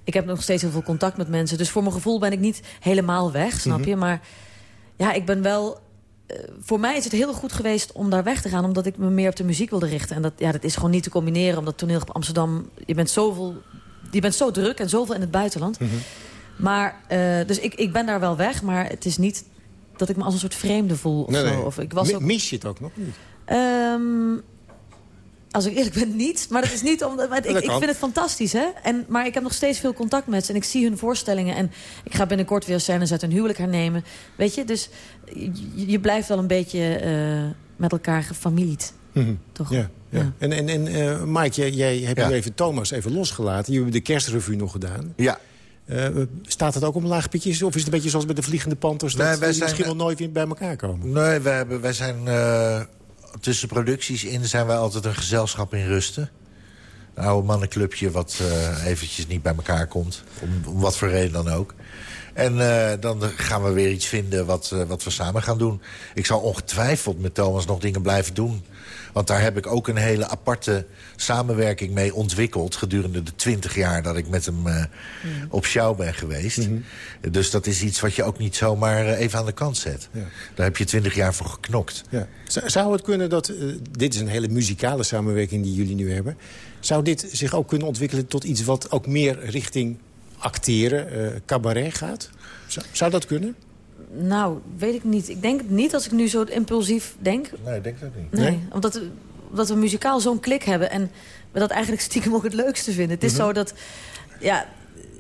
ik heb nog steeds heel veel contact met mensen. Dus voor mijn gevoel ben ik niet helemaal weg, snap Mhm. je? Maar ja, ik ben wel... eh, voor mij is het heel goed geweest om daar weg te gaan... omdat ik me meer op de muziek wilde richten. En dat, ja, dat is gewoon niet te combineren, omdat toneel op Amsterdam... je bent, zoveel, je bent zo druk en zoveel in het buitenland. Mhm. Maar, eh, dus ik, ik ben daar wel weg, maar het is niet dat ik me als een soort vreemde voel. Of Nee, zo. nee. Of ik was ook, Mis je het ook nog niet? Ehm, als ik eerlijk ben, niet. Maar dat is niet omdat. ik, ik vind het fantastisch, hè? En, maar ik heb nog steeds veel contact met ze. En ik zie hun voorstellingen. En ik ga binnenkort weer scènes uit hun huwelijk hernemen. Weet je, dus je, je blijft wel een beetje eh, met elkaar gefamilied. Mhm. Toch? Ja, ja. En, en, en eh, Mike, jij, jij hebt Ja. nu even Thomas even losgelaten. Je hebt de kerstrevue nog gedaan. Ja. Eh, staat het ook om laag pitjes? Of is het een beetje zoals bij de Vliegende Panthers... dat wij zijn- misschien wel nooit weer bij elkaar komen? Nee, wij, hebben, wij zijn eh, tussen producties in zijn wij altijd een gezelschap in rusten. Een oude mannenclubje wat eh, eventjes niet bij elkaar komt. Om, wat voor reden dan ook. En eh, dan gaan we weer iets vinden wat, eh, wat we samen gaan doen. Ik zal ongetwijfeld met Thomas nog dingen blijven doen. Want daar heb ik ook een hele aparte samenwerking mee ontwikkeld... gedurende de twintig jaar dat ik met hem eh, op show ben geweest. Dus dat is iets wat je ook niet zomaar eh, even aan de kant zet. Ja. Daar heb je twintig jaar voor geknokt. Ja. Zou het kunnen dat... eh, dit is een hele muzikale samenwerking die jullie nu hebben. Zou dit zich ook kunnen ontwikkelen tot iets wat ook meer richting acteren, eh, cabaret gaat? Zou, zou dat kunnen? Nou, weet ik niet. Ik denk het niet als ik nu zo impulsief denk. Nee, ik denk dat niet. Nee, Omdat, we, omdat we muzikaal zo'n klik hebben. En we dat eigenlijk stiekem ook het leukste vinden. Het is Mhm. zo dat... Ja,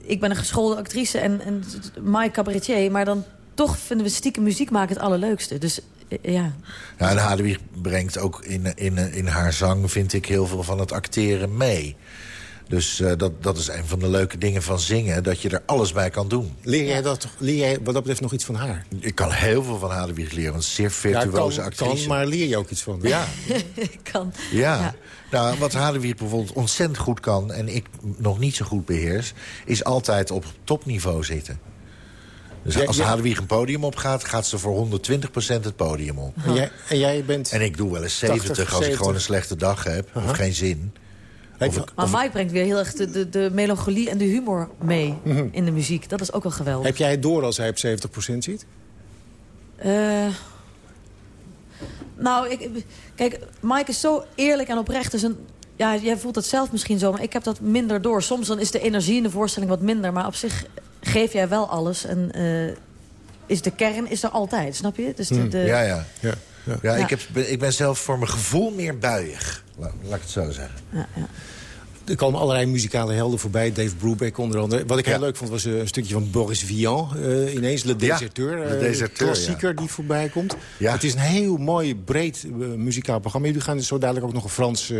ik ben een geschoolde actrice en, en Mike cabaretier. Maar dan toch vinden we stiekem muziek maken het allerleukste. Dus eh, ja, Ja, en Hadewig brengt ook in, in, in haar zang, vind ik, heel veel van het acteren mee. Dus eh, dat, dat is een van de leuke dingen van zingen, dat je er alles bij kan doen. Leer jij, dat, leer jij wat dat betreft nog iets van haar? Ik kan heel veel van Hadewig leren, want ze is zeer virtuoze kan, actrice. kan, maar leer je ook iets van? Ja, kan. ja. Nou, wat Hadewig bijvoorbeeld ontzettend goed kan... en ik nog niet zo goed beheers... is altijd op topniveau zitten. Dus Ja, als ja. Hadewig een podium opgaat... gaat ze voor 120% het podium op. En jij, en jij bent... En ik doe wel eens 80, 70 als ik 70. gewoon een slechte dag heb. Of geen zin. Of Maar Mike brengt weer heel erg de, de, de melancholie en de humor mee Mhm. in de muziek. Dat is ook wel geweldig. Heb jij het door als hij op 70% zit? Eh, nou, ik, kijk, Mike is zo eerlijk en oprecht. Dus een, Ja, jij voelt het zelf misschien zo, maar ik heb dat minder door. Soms dan is de energie in de voorstelling wat minder, maar op zich geef jij wel alles. En eh, is de kern is er altijd, snap je? Dus de, Hmm, de- Ja, ja. Ja, ja. Ja. Ik, heb, ik ben zelf voor mijn gevoel meer buiig. Laat, laat ik het zo zeggen. Ja, ja. Er komen allerlei muzikale helden voorbij. Dave Brubeck onder andere. Wat ik heel leuk vond was eh, een stukje van Boris Vian. eh, ineens Le Ja, eh, Deserteur, klassieker die voorbij komt. Het is een heel mooi, breed muzikaal programma. Jullie gaan dus zo dadelijk ook nog een Frans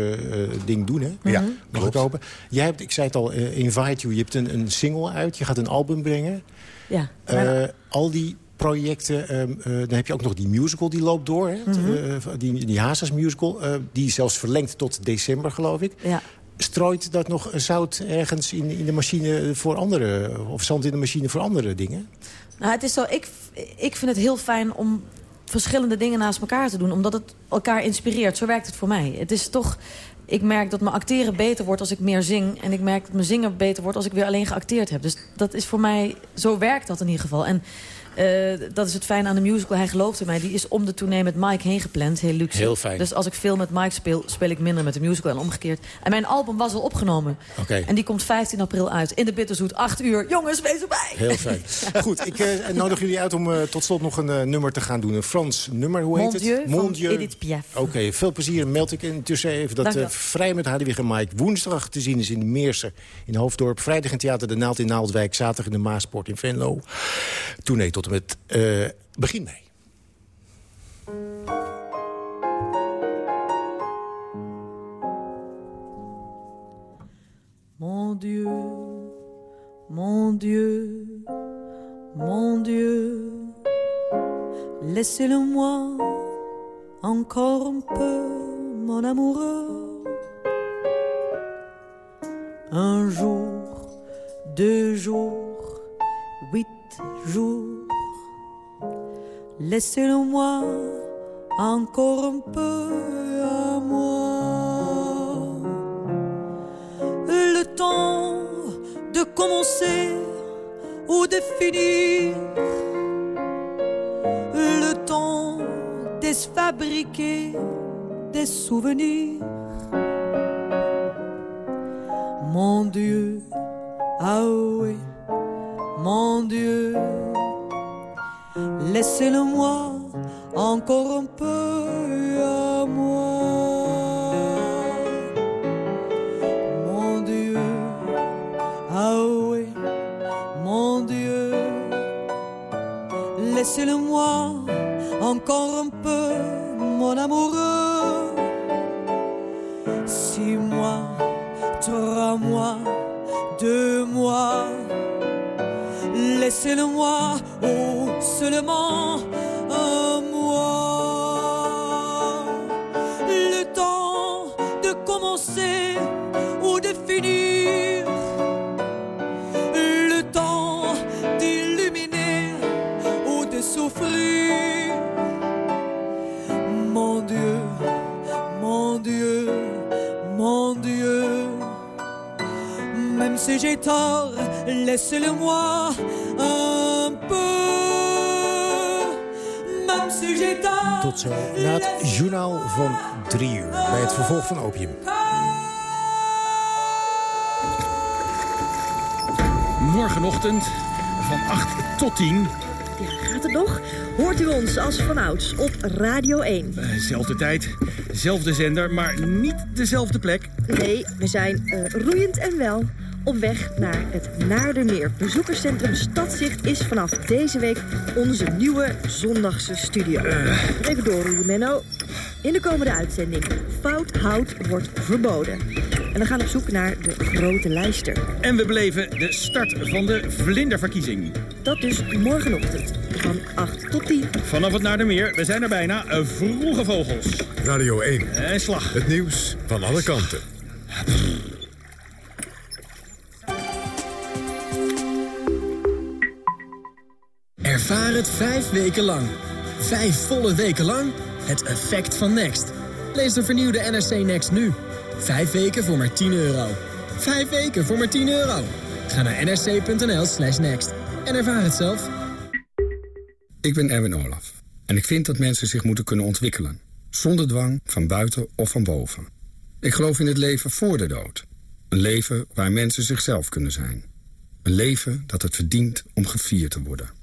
ding doen, hè? Ja, ik hopen. Jij hebt, ik zei het al, Invite You. Je hebt een, een single uit. Je gaat een album brengen. ja. Eh, al die projecten, ehm, eh, dan heb je ook nog die musical die loopt door. Hè? Mhm. Die, die Hazes musical, eh, die is zelfs verlengd tot december, geloof ik. Ja. Strooit dat nog zout ergens in, in de machine voor andere... of zand in de machine voor andere dingen? Nou, het is zo, ik, ik vind het heel fijn om verschillende dingen naast elkaar te doen. Omdat het elkaar inspireert. Zo werkt het voor mij. Het is toch... Ik merk dat mijn acteren beter wordt als ik meer zing. En ik merk dat mijn zingen beter wordt als ik weer alleen geacteerd heb. Dus dat is voor mij... Zo werkt dat in ieder geval. En dat is het fijn aan de musical. Hij gelooft in mij. Die is om de tournee met Mike heen gepland. Heel luxe. Heel fijn. Dus als ik veel met Mike speel, speel ik minder met de musical en omgekeerd. En mijn album was al opgenomen. Oké. En die komt 15 april uit. In de Bitterzoet, 8 uur. Jongens, wees erbij! Heel fijn. Goed, ik eh, nodig jullie uit om eh, tot slot nog een eh, nummer te gaan doen. Een Frans nummer, hoe heet Mon Dieu het? van Edith Piaf. Oké, veel plezier. Meld ik intussen even dat eh, wel. Vrij met Hadewig en Mike woensdag te zien is in de Meersen in Hoofddorp. Vrijdag in Theater De Naald in Naaldwijk. Zaterdag in de Maaspoort in Venlo. Tournee tot eh. Mon Dieu, mon Dieu, mon Dieu, laissez-le-moi encore un peu, mon amoureux. Un jour, deux jours, huit jours, laissez-le-moi encore un peu à moi. Le temps de commencer ou de finir, le temps de se fabriquer des souvenirs. Mon Dieu, ah oui, mon Dieu, laissez-le-moi encore un peu à moi. Mon Dieu, ah oui, mon Dieu, laissez-le-moi encore un peu, mon amoureux. Six mois, trois mois, deux mois, laissez-le-moi, oh, seulement un mois. Le temps de commencer ou de finir. Le temps d'illuminer ou de souffrir. Mon Dieu, mon Dieu, mon Dieu. Même si j'ai tort, laissez-le-moi Tot zo na het journaal van drie uur. Bij het vervolg van Opium. Morgenochtend van 8 tot 10. Ja, gaat het nog? Hoort u ons als vanouds op Radio 1? Eh, Zelfde tijd, zelfde zender, maar niet dezelfde plek. Nee, we zijn eh, roeiend en wel op weg naar het Naardermeer. Bezoekerscentrum Stadzicht is vanaf deze week onze nieuwe zondagse studio. Even doorroeien, Menno. In de komende uitzending, fout hout wordt verboden. En we gaan op zoek naar de grote lijster. En we beleven de start van de vlinderverkiezing. Dat dus morgenochtend van 8 tot 10. Vanaf het naar de meer, we zijn er bijna. eh, Vroege vogels. Radio 1. En slag. Het nieuws van alle kanten. Ervaar het vijf weken lang. Vijf volle weken lang. Het effect van Next. Lees de vernieuwde NRC Next nu. Vijf weken voor maar 10 euro. Vijf weken voor maar 10 euro. Ga naar nrc.nl slash next. En ervaar het zelf. Ik ben Erwin Olaf. En ik vind dat mensen zich moeten kunnen ontwikkelen. Zonder dwang, van buiten of van boven. Ik geloof in het leven voor de dood. Een leven waar mensen zichzelf kunnen zijn. Een leven dat het verdient om gevierd te worden.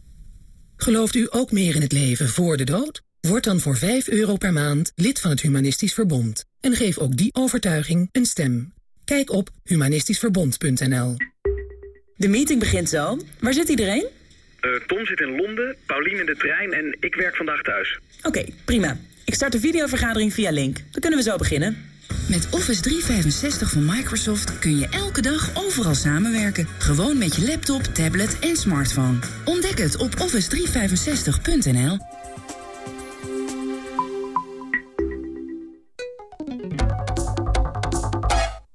Gelooft u ook meer in het leven voor de dood? Word dan voor 5 euro per maand lid van het Humanistisch Verbond. En geef ook die overtuiging een stem. Kijk op humanistischverbond.nl De meeting begint zo. Waar zit iedereen? Eh, Tom zit in Londen, Paulien in de trein en ik werk vandaag thuis. Oké, prima. Ik start de videovergadering via Link. Dan kunnen we zo beginnen. Met Office 365 van Microsoft kun je elke dag overal samenwerken. Gewoon met je laptop, tablet en smartphone. Ontdek het op office365.nl.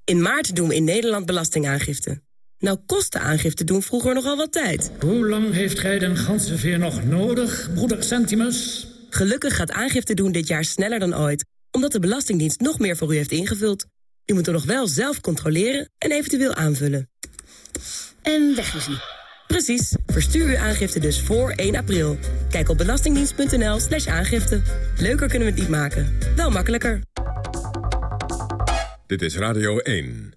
In maart doen we in Nederland belastingaangifte. Nou kostte aangifte doen vroeger nogal wat tijd. Hoe lang heeft gij den ganzenveer nog nodig, broeder Centimus? Gelukkig gaat aangifte doen dit jaar sneller dan ooit... omdat de Belastingdienst nog meer voor u heeft ingevuld. U moet er nog wel zelf controleren en eventueel aanvullen. En weg is hij. Precies. Verstuur uw aangifte dus voor 1 april. Kijk op belastingdienst.nl slash aangifte. Leuker kunnen we het niet maken. Wel makkelijker. Dit is Radio 1.